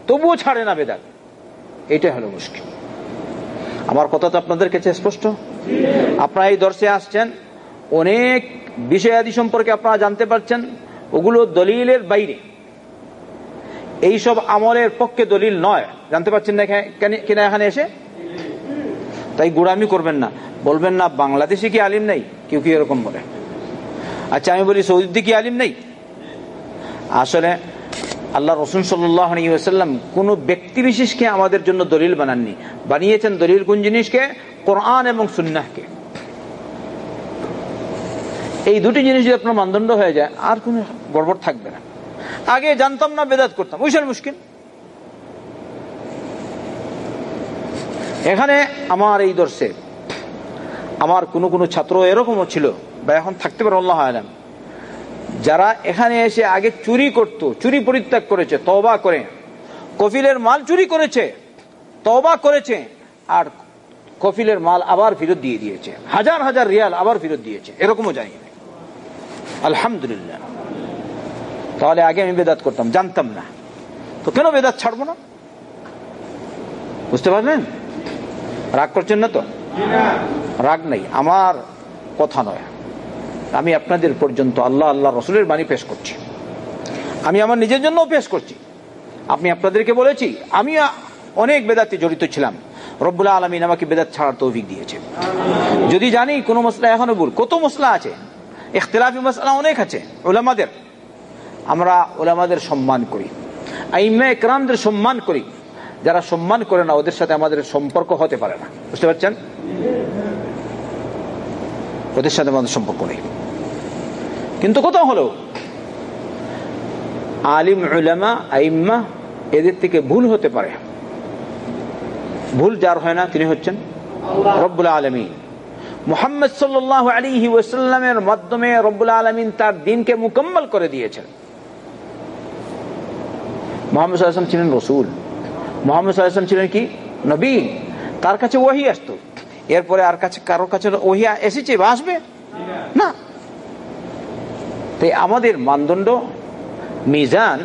তবুও ছাড়ে না বেদাত। এটাই হলো মুশকিল। আমার কথা তো আপনাদের কাছে স্পষ্ট? আপনারা এই দর্শে আসছেন, অনেক বিষয়াদি সম্পর্কে আপনারা জানতে পারছেন, ওগুলো দলিলের বাইরে। এইসব আমলের পক্ষে দলিল নয়। জানতে পারছেন না কিনা এখানে এসে? তাই গুড়ামি করবেন না। বলবেন না, বাংলাদেশে কি আলিম নেই? কেউ কি এরকম বলে? আচ্ছা আমি বলি সৌদিতে কি আলিম নেই? আসলে আল্লাহ রসুন সাল্লাম কোন ব্যক্তি বিশেষকে আমাদের জন্য দলিল বানাননি। বানিয়েছেন দলিল কোন জিনিসকে? কোরআন এবং সুন্নাহকে। এই দুটি জিনিস যদি আপনার মানদণ্ড হয়ে যায়, আর কোন গড়বড় থাকবে না। আগে জানতাম না, বেদাত করতাম। ওইসব মুশকিল। এখানে আমার এই দর্শে আমার কোনো কোনো ছাত্র এরকমও ছিল বা এখন থাকতে পারে, আল্লাহ আলাম। যারা এখানে এসে আগে চুরি করত, চুরি পরিত্যাগ করেছে তবা করে, কফিলের মাল চুরি করেছে তবা করেছে, আর কফিলের মাল আবার ফেরত দিয়ে দিয়েছে, হাজার হাজার রিয়াল আবার ফেরত দিয়েছে, এরকমও জানি আলহামদুলিল্লাহ। তাহলে আগে আমি বেদাত করতাম, জানতাম না। তো কেন বেদাত ছাড়বো না? বুঝতে পারলেন? রাগ করছেন না তো? রাগ নেই, আমার কথা নয়। আমি আপনাদের পর্যন্ত আল্লাহ আল্লাহ রসুলের বাণী পেশ করছি। আমি আমার নিজের জন্য পেশ করছি। আপনি আপনাদেরকে বলেছি আমি অনেক বেদাতে জড়িত ছিলাম। রব্বুল্লাহ আলমিন আমাকে বেদাত ছাড়ার তৌফিক দিয়েছে। যদি জানি কোনো মশলা এখনও ভুল, কত মশলা আছে? ইখতলাফি মশলা অনেক আছে ওলামাদের আমরা ওলামাদের সম্মান করি। আইমা একরামদের সম্মান করি। যারা সম্মান করে না, ওদের সাথে আমাদের সম্পর্ক হতে পারে না। বুঝতে পারছেন? ওদের সাথে আমাদের সম্পর্ক নেই। কিন্তু কোথাও হলো? আলিম উলামা আইম্মা এদের থেকে ভুল হতে পারে। ভুল যার হয় না তিনি হচ্ছেন রব্বুল আলমী মোহাম্মদ সাল্লাহ আলী ওয়াসাল্লামের মাধ্যমে রব্বুল আলমিন তার দিনকে মুকম্মল করে দিয়েছেন। মোহাম্মদ সাল্লাম ছিলেন রসুল। মোহাম্মদ সাল্লাম ছিলেন কি? নবী। তার কাছে ওহি আসতো। এরপরে আর কাছে কারোর কাছে ওহি এসেছে বা আসবে? না। তাই আমাদের মানদণ্ড, মিজান,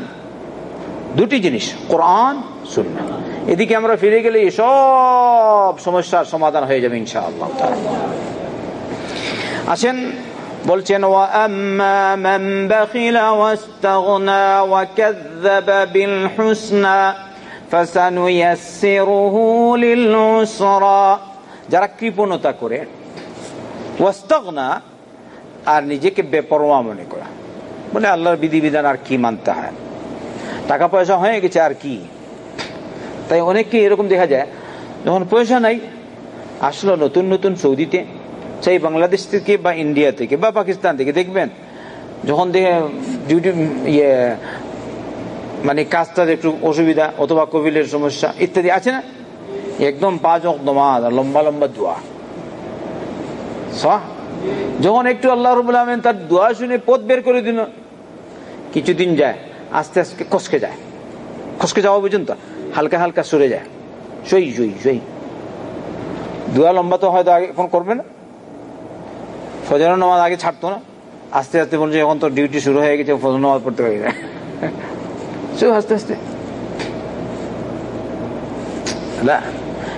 দুটি জিনিস, কোরআন শূন্য এদিকে আমরা ফিরে গেলে সব সমস্যার সমাধান হয়ে যাবে ইনশাআল্লাহ আসেন, বলছেন যারা কৃপণতা করে, ওয়াস্তগনা আর নিজেকে বেপরোয়া মনে করা। বলে আল্লাহর বিধিবিধান আর কি মানতে হয়? টাকা পয়সা হয়ে গেছে আর কি? তাই অনেককে এরকম দেখা যায়, যখন পয়সা নাই, আসলো নতুন নতুন সৌদিতে, সেই বাংলাদেশ থেকে বা ইন্ডিয়া থেকে বা পাকিস্তান থেকে, দেখবেন, যখন দেখে ডিউটি ইয়ে মানে কাজটার একটু অসুবিধা অথবা কবিলের সমস্যা ইত্যাদি আছে না? একদম পাঁচ অক নমাজ লম্বা লম্বা দোয়া। যখন একটু আল্লাহ রবুল তার দোয়া শুনে পথ বের করে দিল, কিছুদিন যায়, আস্তে আস্তে কসকে যায়। খসকে যাওয়া পর্যন্ত হালকা হালকা সরে যায়। সই সই সই। দোয়া লম্বা তো হয়তো আগে এখন করবে না। ফজর নামাজ আগে ছাড়তো না। আস্তে আস্তে বলছে, এখন তো ডিউটি শুরু হয়ে গেছে ফজর নামাজ পড়তে হয়ে যায় আস্তে আস্তে। না,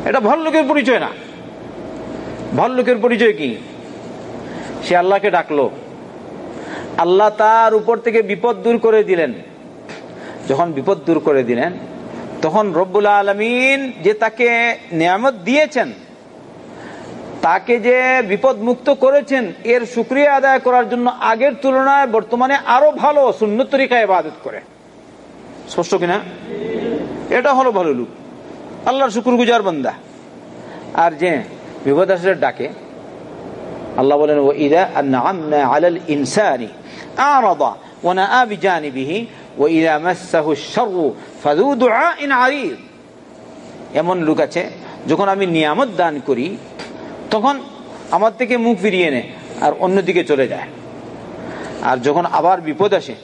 এটা ভালো লোকের পরিচয় না। ভালো লোকের পরিচয় কি? সে আল্লাহকে ডাকলো। আল্লাহ তার উপর থেকে বিপদ দূর করে দিলেন। যখন বিপদ দূর করে দিলেন, তখন রব্বুল আলমিন যে তাকে নিয়ামত দিয়েছেন, তাকে যে বিপদ মুক্ত করেছেন, এর সুক্রিয়া আদায় করার জন্য আগের তুলনায় বর্তমানে আরও ভালো শূন্য তরিকায় ইবাদত করে। স্পষ্ট কিনা? এটা হলো ভালো লোক। আল্লাহর শুকুর গুজার বন্দা। আর যে বিপদ আসলে ডাকে আল্লাহ বলেন ও ইদা আন্না আলাল ইনসানি আরদা ওনা ও ইদা মাসাহু শরু ফাদু দুআ ইন আরিদ এমন লোক আছে, যখন আমি নিয়ামত দান করি, তখন আমার থেকে মুখ ফিরিয়ে নেয় আর অন্যদিকে চলে যায়। আর যখন আবার বিপদ আসে,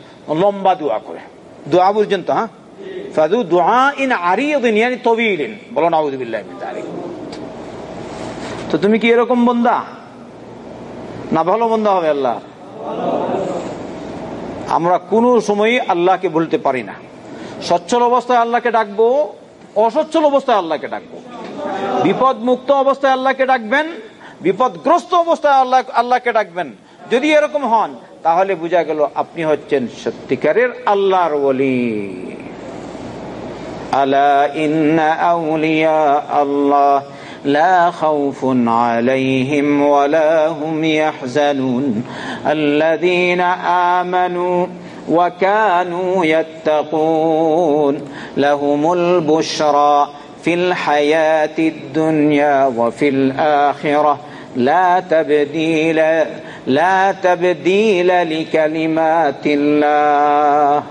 লম্বা দোয়া করে। দোয়া পর্যন্ত হ্যাঁ? ফাদু দোয়া ইন আরিয়ে তবিলেন বলো না তো তুমি কি এরকম বন্দা? না ভালো মন্দ হবে আল্লাহ? আমরা কোনো সময়ই আল্লাহকে বলতে পারি না। সচ্ছল অবস্থায় আল্লাহকে ডাকবো, অসচ্ছল অবস্থায় আল্লাহকে ডাকবো। বিপদ মুক্ত অবস্থায় আল্লাহকে ডাকবেন, বিপদগ্রস্ত অবস্থায় আল্লাহ, আল্লাহকে ডাকবেন। যদি এরকম হন, তাহলে বোঝা গেল আপনি হচ্ছেন সত্যিকারের আল্লাহর বলি আল্লাহ। لا خوف عليهم ولا هم يحزنون الذين آمنوا وكانوا يتقون لهم البشرى في الحياة الدنيا وفي الآخرة لا تبديل لا تبديل لكلمات الله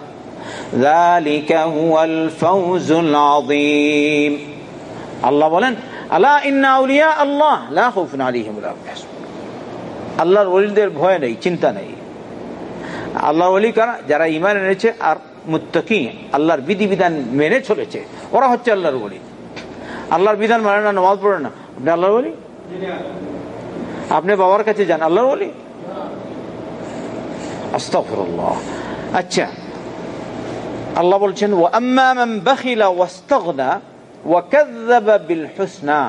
ذلك هو الفوز العظيم الله বলেন আল্লাহ ইন্না আউলিয়া আল্লাহ, লা খাউফুন আলাইহিম আল্লাহর ওলিদের ভয় নেই, চিন্তা নেই। আল্লাহর ওলি কারা? যারা ঈমান এনেছে আর মুত্তাকি, আল্লাহর বিধিবিধান মেনে চলেছে, ওরা হচ্ছে আল্লাহর ওলি। আল্লাহর বিধান মানে না, নামাজ পড়ে না। আপনি আল্লাহর ওলি? আপনি বাবার কাছে যান, আল্লাহর ওলি? আস্তাগফিরুল্লাহ। আচ্ছা আল্লাহ বলছেন, ওয়া আম্মা বাখিলা বিল হুসনা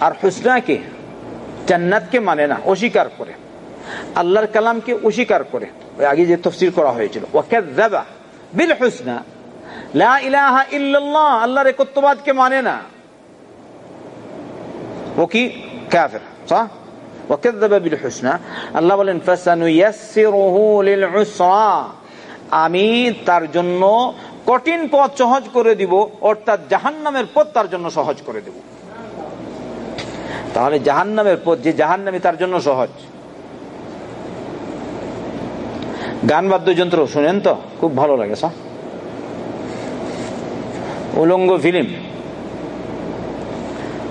আর হুসনাকে জান্নাতকে মানে না অস্বীকার করে আল্লাহর কালামকে অস্বীকার করে আগে যে তফসির করা হয়েছিল ওয়াকাজ্জাবা বিল হুসনা লা ইলাহা ইল্লাল্লাহ আল্লাহর একত্ববাদকে মানে না ও কি কাফের صح وكذب بالحسنى আল্লাহ বলেন ফাসানুয়াসসিরুহু লিলউসরা আমি তার জন্য কঠিন পথ সহজ করে দিব, অর্থাৎ জাহান নামের পথ তার জন্য সহজ করে দেব। তাহলে জাহান নামের পথ, যে জাহান নামে তার জন্য সহজ। গান বাদ্যযন্ত্র শুনেন তো? খুব ভালো লাগে সা উলঙ্গ ফিল্ম।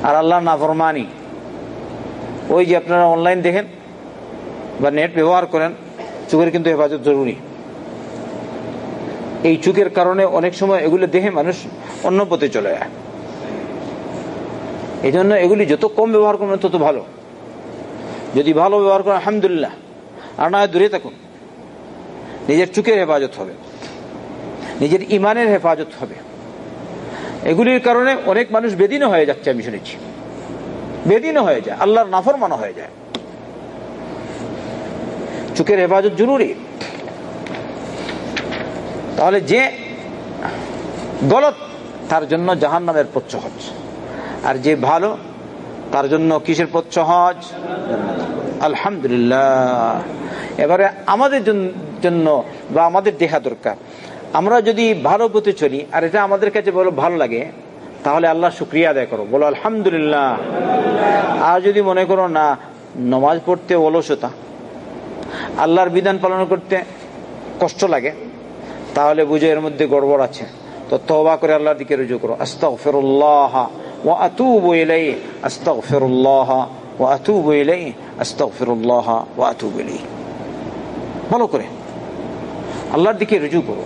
আর আল্লাহ নাফরমানি ওই যে আপনারা অনলাইন দেখেন বা নেট ব্যবহার করেন, চোখের কিন্তু হেফাজত জরুরি। এই চুকের কারণে অনেক সময় এগুলো দেখে মানুষ অন্য পথে চলে যায়। এই জন্য এগুলি যত কম ব্যবহার করবেন, তত ভালো। যদি ভালো ব্যবহার করেন, আলহামদুলিল্লাহ। আর না দূরে থাকুন। নিজের চুকের হেফাজত হবে। নিজের ইমানের হেফাজত হবে। এগুলির কারণে অনেক মানুষ বেদিনও হয়ে যাচ্ছে, আমি শুনেছি। বেদিনও হয়ে যায়। আল্লাহর নাফরমানো হয়ে যায়। চুকের হেফাজত জরুরি। তাহলে যে গলত, তার জন্য জাহান নামের পথ সহজ আর যে ভালো, তার জন্য কিসের পথ সহজ আলহামদুলিল্লাহ। এবারে আমাদের জন্য বা আমাদের দেখা দরকার। আমরা যদি ভালো পথে চলি, আর এটা আমাদের কাছে বলো ভালো লাগে, তাহলে আল্লাহ শুক্রিয়া আদায় করো। বলো আলহামদুলিল্লাহ। আর যদি মনে করো না, নমাজ পড়তে অলসতা, আল্লাহর বিধান পালন করতে কষ্ট লাগে তাহলে বুঝে এর মধ্যে গড়বড় আছে। তো তবা করে আল্লাহর দিকে রুজু করো। আস্তাগফিরুল্লাহ ওয়া আতুবু ইলাইহি। আস্তাগফিরুল্লাহ ওয়া আতুবু ইলাইহি। আস্তাগফিরুল্লাহ ওয়া আতুবু ইলাইহি। ভালো করে। আল্লাহর দিকে রুজু করো।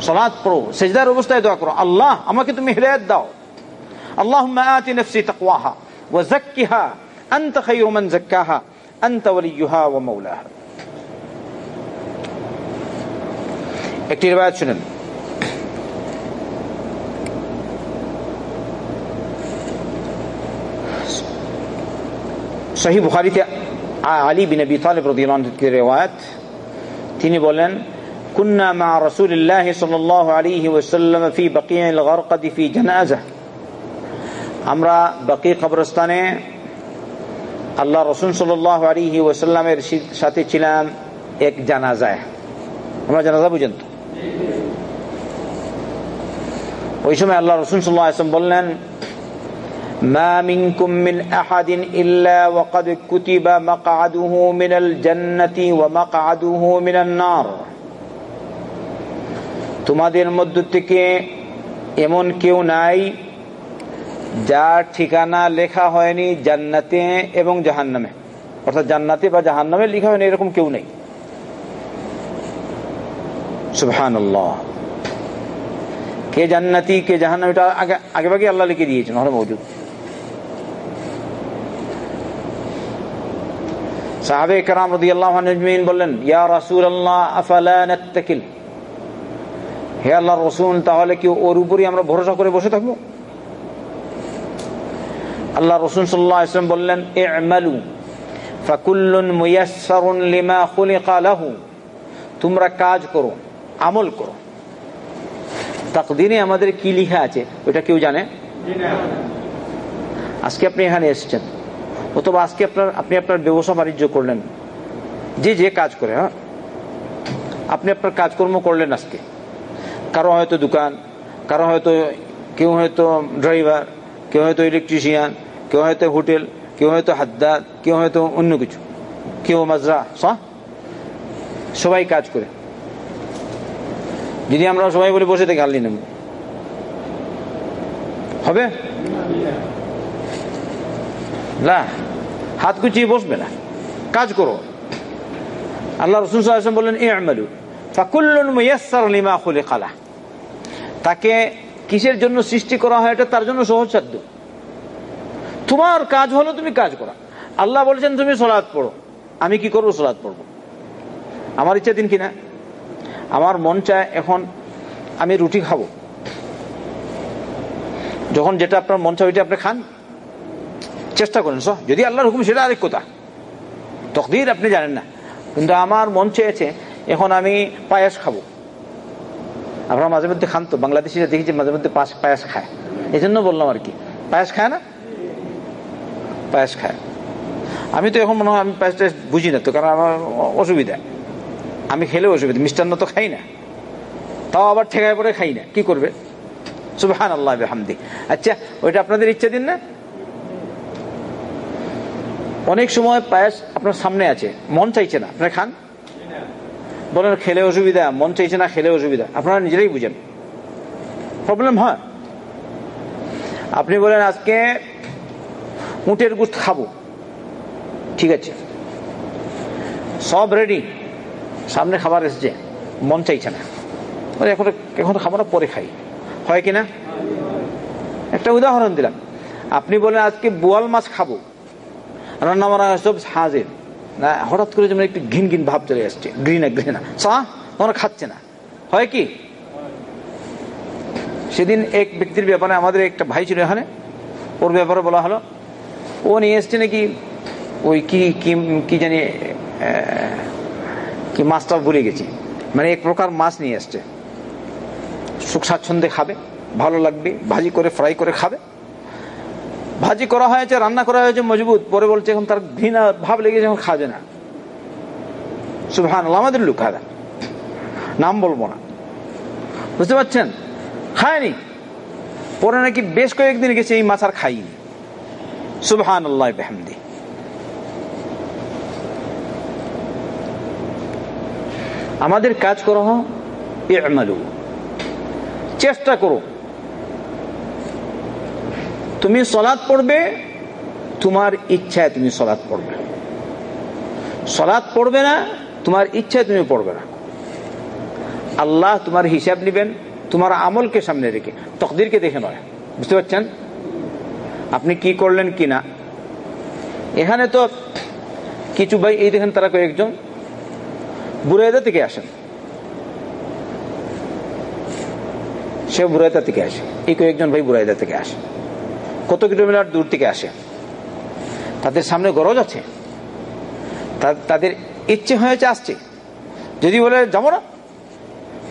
সালাত পড়ো। সেজদার অবস্থায় দোয়া করো। আল্লাহ, আমাকে তুমি হিদায়াত দাও। আল্লাহুম্মা আতি নফসি তাকওয়াহা ওয়া যাক্কিহা। আনতা খায়রু মান যাক্কাহা। আনতা ওয়ালিয়ুহা ওয়া একটি রিবায়াত শুনেন সহি বুখারিতে আলী বিন আবি তালিব রাদিয়াল্লাহু আনহু রিওয়ায়াত তিনি বলেন كنا مع رسول الله صلى الله عليه وسلم في بقيع الغرقد في جنازة আমরা বাকি কবরস্থানে আল্লাহ রসুল সাল্লাহ আলিহি ওসাল্লামের সাথে ছিলাম এক জানাজায় আমরা জানাজা বুঝেন তো ওই সময় আল্লাহ রসুল সাল্লাহ আসলাম বললেন ما منكم من أحد إلا وقد كتب مقعده من الجنة ومقعده من النار তোমাদের মধ্য থেকে এমন কেউ নাই যার ঠিকানা লেখা হয়নি জান্নাতে এবং জাহান্নামে অর্থাৎ জান্নাতে বা জাহান্নামে লেখা হয়নি এরকম কেউ নেই সুবহান কে জান্নাতি, কে জাহান্নাম, এটা আগে আগে ভাগে আল্লাহ লিখে দিয়েছেন হরে মৌজুদ। সাহাবে কারাম রদি আল্লাহ বললেন, ইয়া রাসুল আল্লাহ আফালা নাত্তাকিল? হে আল্লাহ রসুন তাহলে কি ওর উপরই আমরা ভরসা করে বসে থাকব? আল্লাহ রসুন সাল্লাহ ইসলাম বললেন এ আমালু ফাকুল্লুন মুয়াসসারুন লিমা খুলিকা লাহু। তোমরা কাজ করো। আমল করো। তাকদিনে আমাদের কি লিখা আছে, ওটা কেউ জানে? আজকে আপনি এখানে এসেছেন। অথবা আজকে আপনার, আপনি আপনার ব্যবসা বাণিজ্য করলেন। যে যে কাজ করে হ্যাঁ? আপনি আপনার কাজকর্ম করলেন আজকে। কারও হয়তো দোকান, কারও হয়তো, কেউ হয়তো ড্রাইভার, কেউ হয়তো ইলেকট্রিশিয়ান কেউ হয়তো হোটেল, কেউ হয়তো হাদ্দার, কেউ হয়তো অন্য কিছু। কেউ মাজরা সবাই কাজ করে। যদি আমরা সবাই বলে বসে থেকে হাল্লি নেব। হবে? না, হাত কুচিয়ে বসবে না। কাজ করো। আল্লাহ রসুল বললেন এ লিমা তাকে কিসের জন্য সৃষ্টি করা হয় এটা তার জন্য সহজসাধ্য তোমার কাজ হলো তুমি কাজ করা। আল্লাহ বলেছেন, তুমি সলাদ পড়ো। আমি কি করব? সলাদ পড়ব। আমার ইচ্ছা দিন কিনা আমার মন চায় এখন আমি রুটি খাব। যখন যেটা আপনার মন চায় ওইটা আপনি খান। চেষ্টা করেন, সহ। যদি আল্লাহর হুকুম, সেটা আরেক কথা। তকদির আপনি জানেন না। কিন্তু আমার মন চেয়েছে, এখন আমি পায়াস খাব। আপনারা মাঝে মধ্যে খান তো, বাংলাদেশিরা দেখেছি মাঝে মধ্যে পায়াস খায়। এই জন্য বললাম আর কি, পায়াস খায় না? পায়াস খায়। আমি তো এখন মনে হয় আমি পায়াস বুঝি না তো, কারণ আমার অসুবিধা। আমি খেলে অসুবিধা মিষ্টান্ন তো খাই না। তাও আবার ঠেকায় পরে খাই না। কি করবে? সুবহান আল্লাহ হামদি আচ্ছা ওইটা আপনাদের ইচ্ছা দিন না? অনেক সময় পায়াস আপনার সামনে আছে। মন চাইছে না। আপনার খান? বলেন, খেলে অসুবিধা। মন চাইছে না, খেলে অসুবিধা। আপনারা নিজেরাই বুঝেন। প্রবলেম হয়। আপনি বলেন, আজকে উটের গুস্ত খাব। ঠিক আছে। সব রেডি সামনে খাবার এসেছে, মন চাইছে না। এখন এখন খাব না পরে খাই। হয় কিনা একটা উদাহরণ দিলাম। আপনি বলেন, আজকে বোয়াল মাছ খাব। রান্না মারা সব হাজির। না, হঠাৎ করে যেমন একটু ঘিন ঘিন ভাব চলে আসছে গ্রিনা গ্রিনা চা তখন খাচ্ছে না। হয় কি? সেদিন এক ব্যক্তির ব্যাপারে আমাদের একটা ভাই ছিল এখানে। ওর ব্যাপারে বলা হলো। ও নিয়ে এসছে নাকি? ওই কি কি জানি কি মাছটা ভুলে গেছি। মানে এক প্রকার মাছ নিয়ে এসছে সুখ স্বাচ্ছন্দ্যে খাবে, ভালো লাগবে, ভাজি করে ফ্রাই করে খাবে। ভাজি করা হয়েছে, রান্না করা হয়েছে মজবুত, পরে বলছে এখন তার ঘৃণা, ভাব লেগেছে এখন খাবে না। সুভান আমাদের লোক খাবে নাম বলব না। বুঝতে পারছেন? খায়নি। পরে নাকি বেশ কয়েকদিন গেছে এই মাছ আর খাইনি। সুবহান আল্লাহ বেহামদি। আমাদের কাজ করো, ইমালু। চেষ্টা করো। তুমি সলাদ পড়বে, তোমার ইচ্ছায় তুমি সলাদ পড়বে। সলাদ পড়বে না, তোমার ইচ্ছায় তুমি পড়বে না। আল্লাহ তোমার হিসাব নিবেন, তোমার আমলকে সামনে রেখে, তকদিরকে দেখে নয়। বুঝতে পারছেন? আপনি কি করলেন কি না? এখানে তো কিছু ভাই, এই দেখেন তারা কয়েকজন। বুড়াইদা থেকে আসেন। সে বুড়াইদা থেকে আসে। এই কয়েকজন ভাই বুরাইদা থেকে আসে। কত কিলোমিটার দূর থেকে আসে। তাদের সামনে গরজ আছে। তাদের ইচ্ছে হয়েছে আসছে। যদি বলে, যাব না।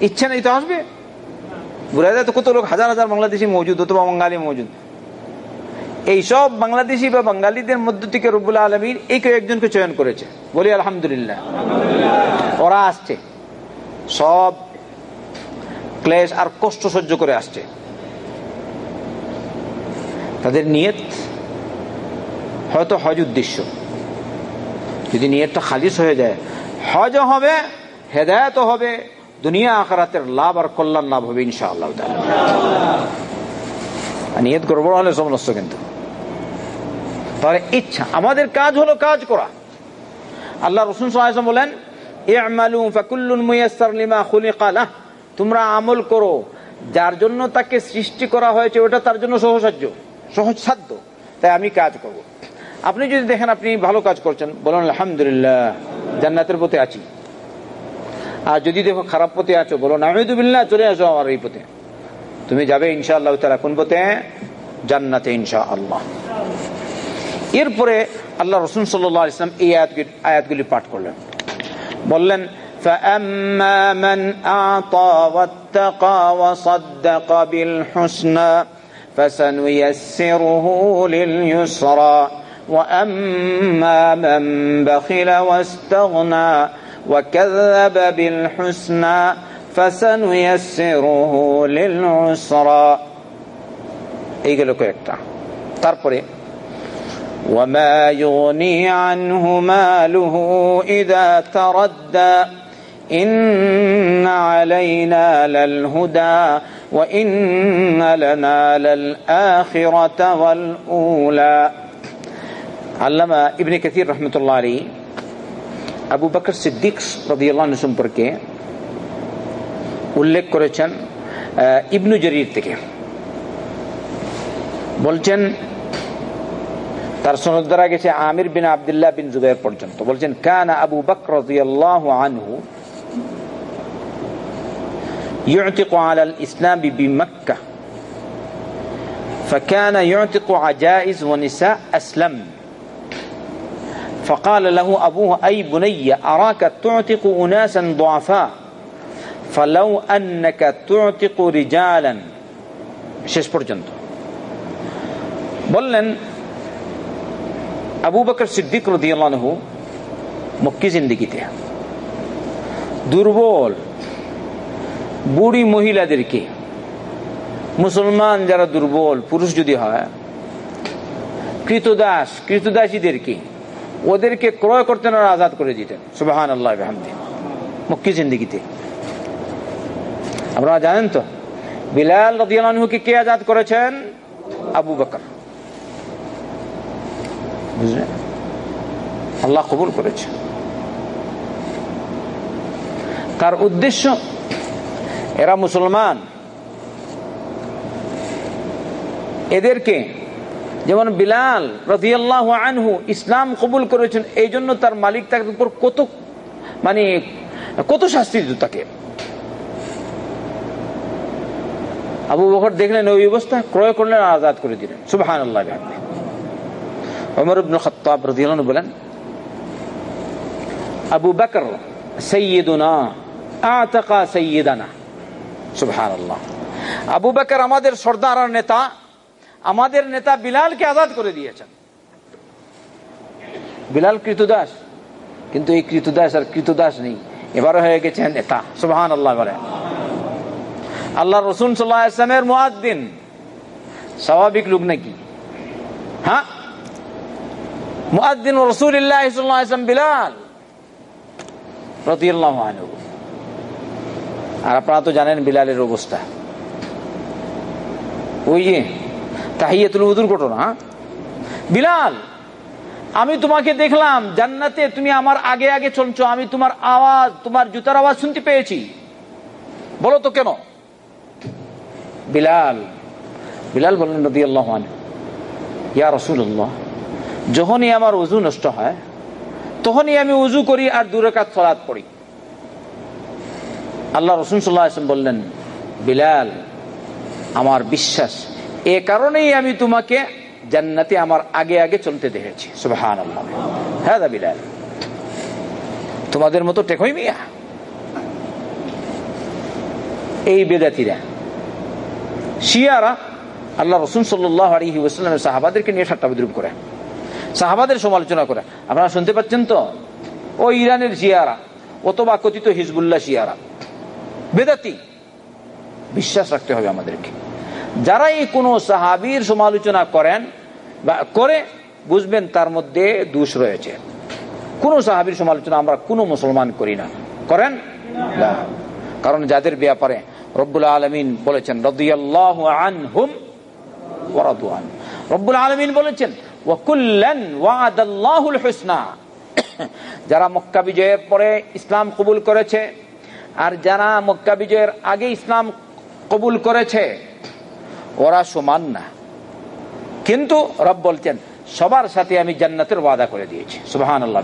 ইচ্ছে নেই তো আসবে? বুড়াইদা তো কত লোক, হাজার হাজার বাংলাদেশি মজুদ, অথবা বাঙালি মজুদ। এইসব বাংলাদেশি বা বাঙালিদের মধ্য থেকে রব্বুল আলমীর এই কয়েকজনকে চয়ন করেছে। বলি, আলহামদুলিল্লাহ। ওরা আসছে। সব ক্লেশ আর কষ্ট সহ্য করে আসছে। তাদের নিয়ত হয়তো হজ উদ্দেশ্য। যদি নিয়তটা খালিস হয়ে যায়, হজ হবে, হেদায়ত হবে, দুনিয়া আখারাতের লাভ আর কল্যাণ লাভ হবে ইনশাআল্লাহ নিয়ত গড়বড় হলে সব নষ্ট কিন্তু। তাহলে ইচ্ছা। আমাদের কাজ হলো কাজ করা। আল্লাহ রসুন বলেন তোমরা আমল করো। যার জন্য তাকে সৃষ্টি করা হয়েছে, ওটা তার জন্য সহসাধ্য সহজ সাধ্য তাই আমি কাজ করব। আপনি যদি দেখেন আপনি ভালো কাজ করছেন, বলেন, আলহামদুলিল্লাহ, জান্নাতের পথে আছি। আর যদি দেখো খারাপ পথে আছো বলো নামিদুবিল্লাহ চলে আসো আমার এই পথে। তুমি যাবে ইনশাআল্লাহ তারা কোন পথে? জান্নাতে ইনশা আল্লাহ এরপরে আল্লাহ রসুন সাল্লাহ ইসলাম এই আয়াতগুলি পাঠ করলেন বললেন فأما من أعطى واتقى وصدق بالحسنى فسنيسره لليسرى وأما من بخل واستغنى وكذب بالحسنى فسنيسره للعسرى এইগুলো কয়েকটা তারপরে وما يغني عنه ماله إذا تردى إن علينا للهدى وإن لنا للآخرة والأولى علما ابن كثير رحمة الله عليه আবু বকর সিদ্দিক রদিয়াল্লাহ সম্পর্কে উল্লেখ করেছেন ইবনু জরির থেকে বলছেন তার সনদ দ্বারা গেছে আমির বিন আবদুল্লাহ বিন জুবাইর পর্যন্ত বলছেন কানা আবু বকর রাদিয়াল্লাহু আনহু يعتق على الإسلام بمكة فكان يعتق عجائز ونساء أسلم فقال له أبوه أي بني أراك تعتق أناسا ضعفاء فلو أنك تعتق رجالا শেষ পর্যন্ত বললেন আবু বকর সিদ্দিক রদিয়ালহু মক্কি জিন্দিগিতে দুর্বল বুড়ি মহিলাদেরকে মুসলমান যারা দুর্বল পুরুষ যদি হয় কৃতদাস কৃতদাসীদেরকে ওদেরকে ক্রয় করতেন আর আজাদ করে দিতেন সুবাহান আল্লাহ মুক্তি জিন্দিগিতে আপনারা জানেন তো বিলাল রদিয়ালহুকে কে আজাদ করেছেন আবু বকর বুঝলেন আল্লাহ কবুল করেছে। তার উদ্দেশ্য, এরা মুসলমান। এদেরকে, যেমন বিলাল রদিয়াল্লাহ আনহু ইসলাম কবুল করেছেন, এই জন্য তার মালিক তার উপর কত মানে কত শাস্তি দিত তাকে। আবু বকর দেখলেন, ওই অবস্থা, ক্রয় করলেন আজাদ করে দিলেন। সুবাহান আল্লাহ ওমর ইবনুল খাত্তাব রাদিয়াল্লাহু বলেন আবু বকর সৈয়দুনা আতাকা সৈয়দানা সুবহানাল্লাহ আবু বকর আমাদের সর্দার আর নেতা আমাদের নেতা বিলালকে আজাদ করে দিয়েছেন বিলাল কৃতদাস কিন্তু এই কৃতদাস আর কৃতদাস নেই এবারে হয়ে গেছে নেতা সুবহান আল্লাহ বলে আল্লাহ রসুন সাল্লাহ ইসলামের মুয়াদ্দিন স্বাভাবিক লোক নাকি হ্যাঁ মুয়াদ্দিন রসুলিল্লাহ সাল্লাহ ইসলাম বিলাল রতিউল্লাহ আর আপনারা তো জানেন বিলালের অবস্থা। ওই যে তাহিয়াতুল উদুর ঘটনা হ্যাঁ? বিলাল, আমি তোমাকে দেখলাম জান্নাতে তুমি আমার আগে আগে চলছো, আমি তোমার আওয়াজ, তোমার জুতার আওয়াজ শুনতে পেয়েছি। বলো তো কেন? বিলাল বিলাল বললেন নদী আল্লাহ ইয়া রসুল্লাহ যখনই আমার উজু নষ্ট হয়, তখনই আমি উজু করি আর দূরে কাজ সলাদ পড়ি। আল্লাহ রসুন সাল্লাহ বললেন, বিলাল, আমার বিশ্বাস, এ কারণেই আমি তোমাকে জান্নাতে আমার আগে আগে চলতে দেখেছি। সুবাহান আল্লাহ হ্যাঁ দা বিলাল। তোমাদের মতো টেকই মিয়া। এই বেদাতিরা, শিয়ারা, আল্লাহ রসুন সাল্লাহ আলী ওসালামের সাহাবাদেরকে নিয়ে ঠাট্টা বিদ্রুপ করে। সাহাবাদের সমালোচনা করে। আপনারা শুনতে পাচ্ছেন তো? ও ইরানের শিয়ারা অথবা কথিত হিজবুল্লাহ শিয়ারা বেদাতি। বিশ্বাস রাখতে হবে আমাদেরকে। যারা এই কোনো সাহাবির সমালোচনা করেন বা করে, বুঝবেন তার মধ্যে দোষ রয়েছে। কোন সাহাবির সমালোচনা আমরা কোনো মুসলমান করি না। করেন? কারণ যাদের ব্যাপারে রব্বুল আলমিন বলেছেন, রদিয়াল্লাহ আনহুম রব্বুল আলমিন বলেছেন যারা মক্কা বিজয়ের পরে ইসলাম কবুল করেছে আর যারা মক্কা বিজয়ের আগে ইসলাম কবুল করেছে, ওরা সমান না। কিন্তু রব বলছেন, সবার সাথে আমি জান্নাতের ওয়াদা করে দিয়েছি। সুবাহান আল্লাহ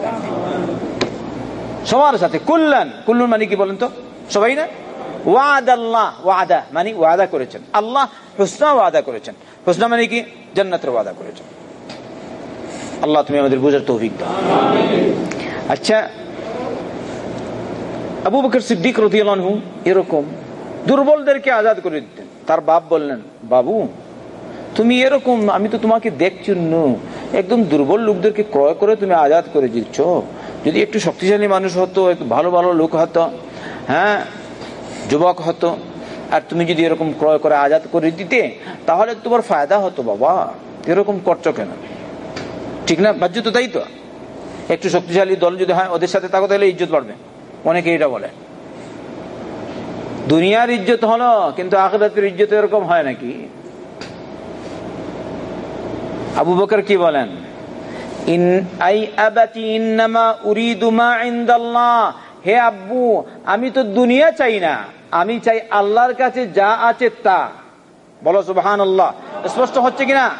সবার সাথে, কুল্লান, কুল্লুন মানে কি বলেন তো? সবাই না? ওয়াদ আল্লাহ ওয়াদা মানে ওয়াদা করেছেন। আল্লাহ হুসনা ওয়াদা করেছেন। হুসনা মানে কি? জান্নাতের ওয়াদা করেছেন। আল্লাহ তুমি আমাদের বুঝার তৌফিক দাও। আচ্ছা আবু বকর সিদ্দিক রতিয়ালহু এরকম দুর্বলদেরকে আজাদ করে দিতেন। তার বাপ বললেন, বাবু, তুমি এরকম, আমি তো তোমাকে দেখছি একদম দুর্বল লোকদেরকে ক্রয় করে তুমি আজাদ করে দিচ্ছ। যদি একটু শক্তিশালী মানুষ হতো, একটু ভালো ভালো লোক হতো হ্যাঁ যুবক হতো, আর তুমি যদি এরকম ক্রয় করে আজাদ করে দিতে, তাহলে তোমার ফায়দা হতো বাবা। এরকম করছ কেন? ঠিক না? বাহ্য তো তাই তো। একটু শক্তিশালী দল যদি হয়, ওদের সাথে থাকো তাহলে ইজ্জত বাড়বে। অনেকে এটা বলে। দুনিয়ার ইজ্জত হলো, কিন্তু আখরাতের ইজ্জত এরকম হয় নাকি? আবু বকর কি বলেন? হে আব্বু, আমি তো দুনিয়া চাই না। আমি চাই আল্লাহর কাছে যা আছে তা। বলো আল্লাহ স্পষ্ট হচ্ছে কিনা?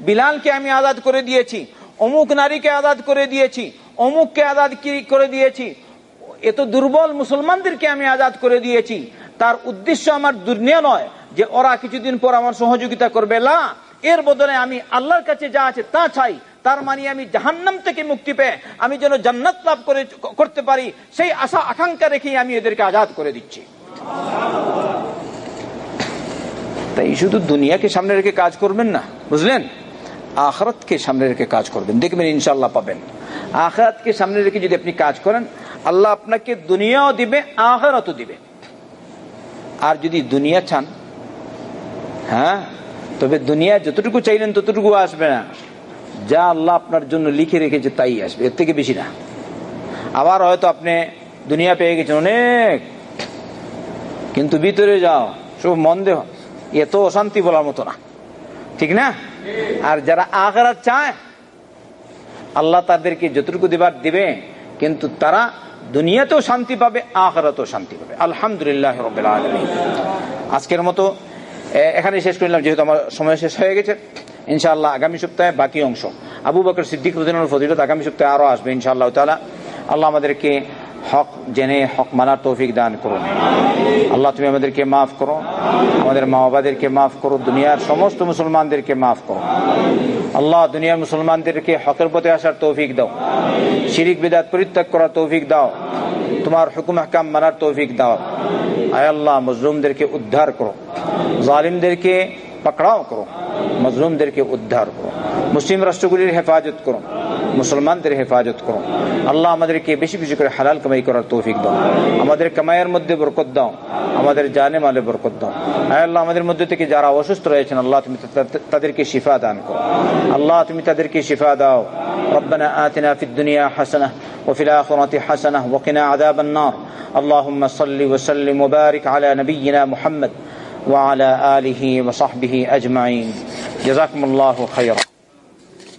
বিলালকে আমি আজাদ করে দিয়েছি। অমুক নারীকে আজাদ করে দিয়েছি, অমুককে আজাদ করে দিয়েছি? এত দুর্বল মুসলমানদেরকে আমি আজাদ করে দিয়েছি। তার উদ্দেশ্য আমার দুর্নিয়া নয় যে ওরা কিছুদিন পর আমার সহযোগিতা করবে। না, এর বদলে আমি আল্লাহর কাছে যা আছে তা চাই। তার মানে আমি জাহান্নাম থেকে মুক্তি পেয়ে আমি যেন জান্নাত লাভ করে, করতে পারি, সেই আশা, আকাঙ্ক্ষা রেখেই আমি এদেরকে আজাদ করে দিচ্ছি। তাই শুধু দুনিয়াকে সামনে রেখে কাজ করবেন না, বুঝলেন? আখরাতকে সামনে রেখে কাজ করবেন। দেখবেন ইনশাল্লাহ পাবেন। আখরাতকে সামনে রেখে যদি আপনি কাজ করেন, আল্লাহ আপনাকে দুনিয়াও দিবে, আখরাতও দিবে। আর যদি দুনিয়া চান হ্যাঁ তবে দুনিয়া যতটুকু চাইলেন ততটুকু আসবে না। যা আল্লাহ আপনার জন্য লিখে রেখেছে তাই আসবে, এর থেকে বেশি না। আবার হয়তো আপনি দুনিয়া পেয়ে গেছেন অনেক, কিন্তু ভিতরে যাও, সব মন দেহ এত অশান্তি বলার মতো না। ঠিক না? আর যারা আখরাত চায়, আল্লাহ তাদেরকে যতটুকু দিবার দিবে, কিন্তু তারা দুনিয়াতেও শান্তি পাবে, আখরাতেও শান্তি পাবে। আলহামদুলিল্লাহ আজকের মতো এখানে শেষ করলাম যেহেতু আমার সময় শেষ হয়ে গেছে। ইনশাআল্লাহ আগামী সপ্তাহে বাকি অংশ। আবু বকর সিদ্দিক রুদিনুর ফজিলত আগামী সপ্তাহে আরও আসবে, ইনশাআল্লাহ তালা আল্লাহ আমাদেরকে হক জেনে, হক মানার তৌফিক দান করুন। আল্লাহ, তুমি আমাদেরকে মাফ করো। আমাদের মা বাবাদেরকে মাফ করো। দুনিয়ার সমস্ত মুসলমানদেরকে মাফ করো। আল্লাহ, দুনিয়ার মুসলমানদেরকে হকের পথে আসার তৌফিক দাও। শিরিক, বিদাত পরিত্যাগ করার তৌফিক দাও। তোমার হুকুম, হাকাম মানার তৌফিক দাও। আয় আল্লাহ, মজলুমদেরকে উদ্ধার করো। জালিমদেরকে পাকড়াও করো মজলুমদেরকে উদ্ধার করো মুসলিম রাষ্ট্রগুলির হেফাজত করো মুসলমানদের হেফাজত করো আল্লাহ আমাদেরকে বেশি বেশি করে হালাল কামাই করার তৌফিক দাও আমাদের কামাইয়ের মধ্যে বরকত দাও আমাদের জানে মালে বরকত দাও আল্লাহ আমাদের মধ্যে থেকে যারা অসুস্থ রয়েছেন আল্লাহ তুমি তাদেরকে শিফা দান করো আল্লাহ তুমি তাদেরকে শিফা দাও ربنا آتنا في الدنيا حسنة وفي الآخرة حسنة وقنا عذاب النار اللهم صل وسلم وبارك على نبينا محمد وعلى آله وصحبه أجمعين. جزاكم الله خيرا.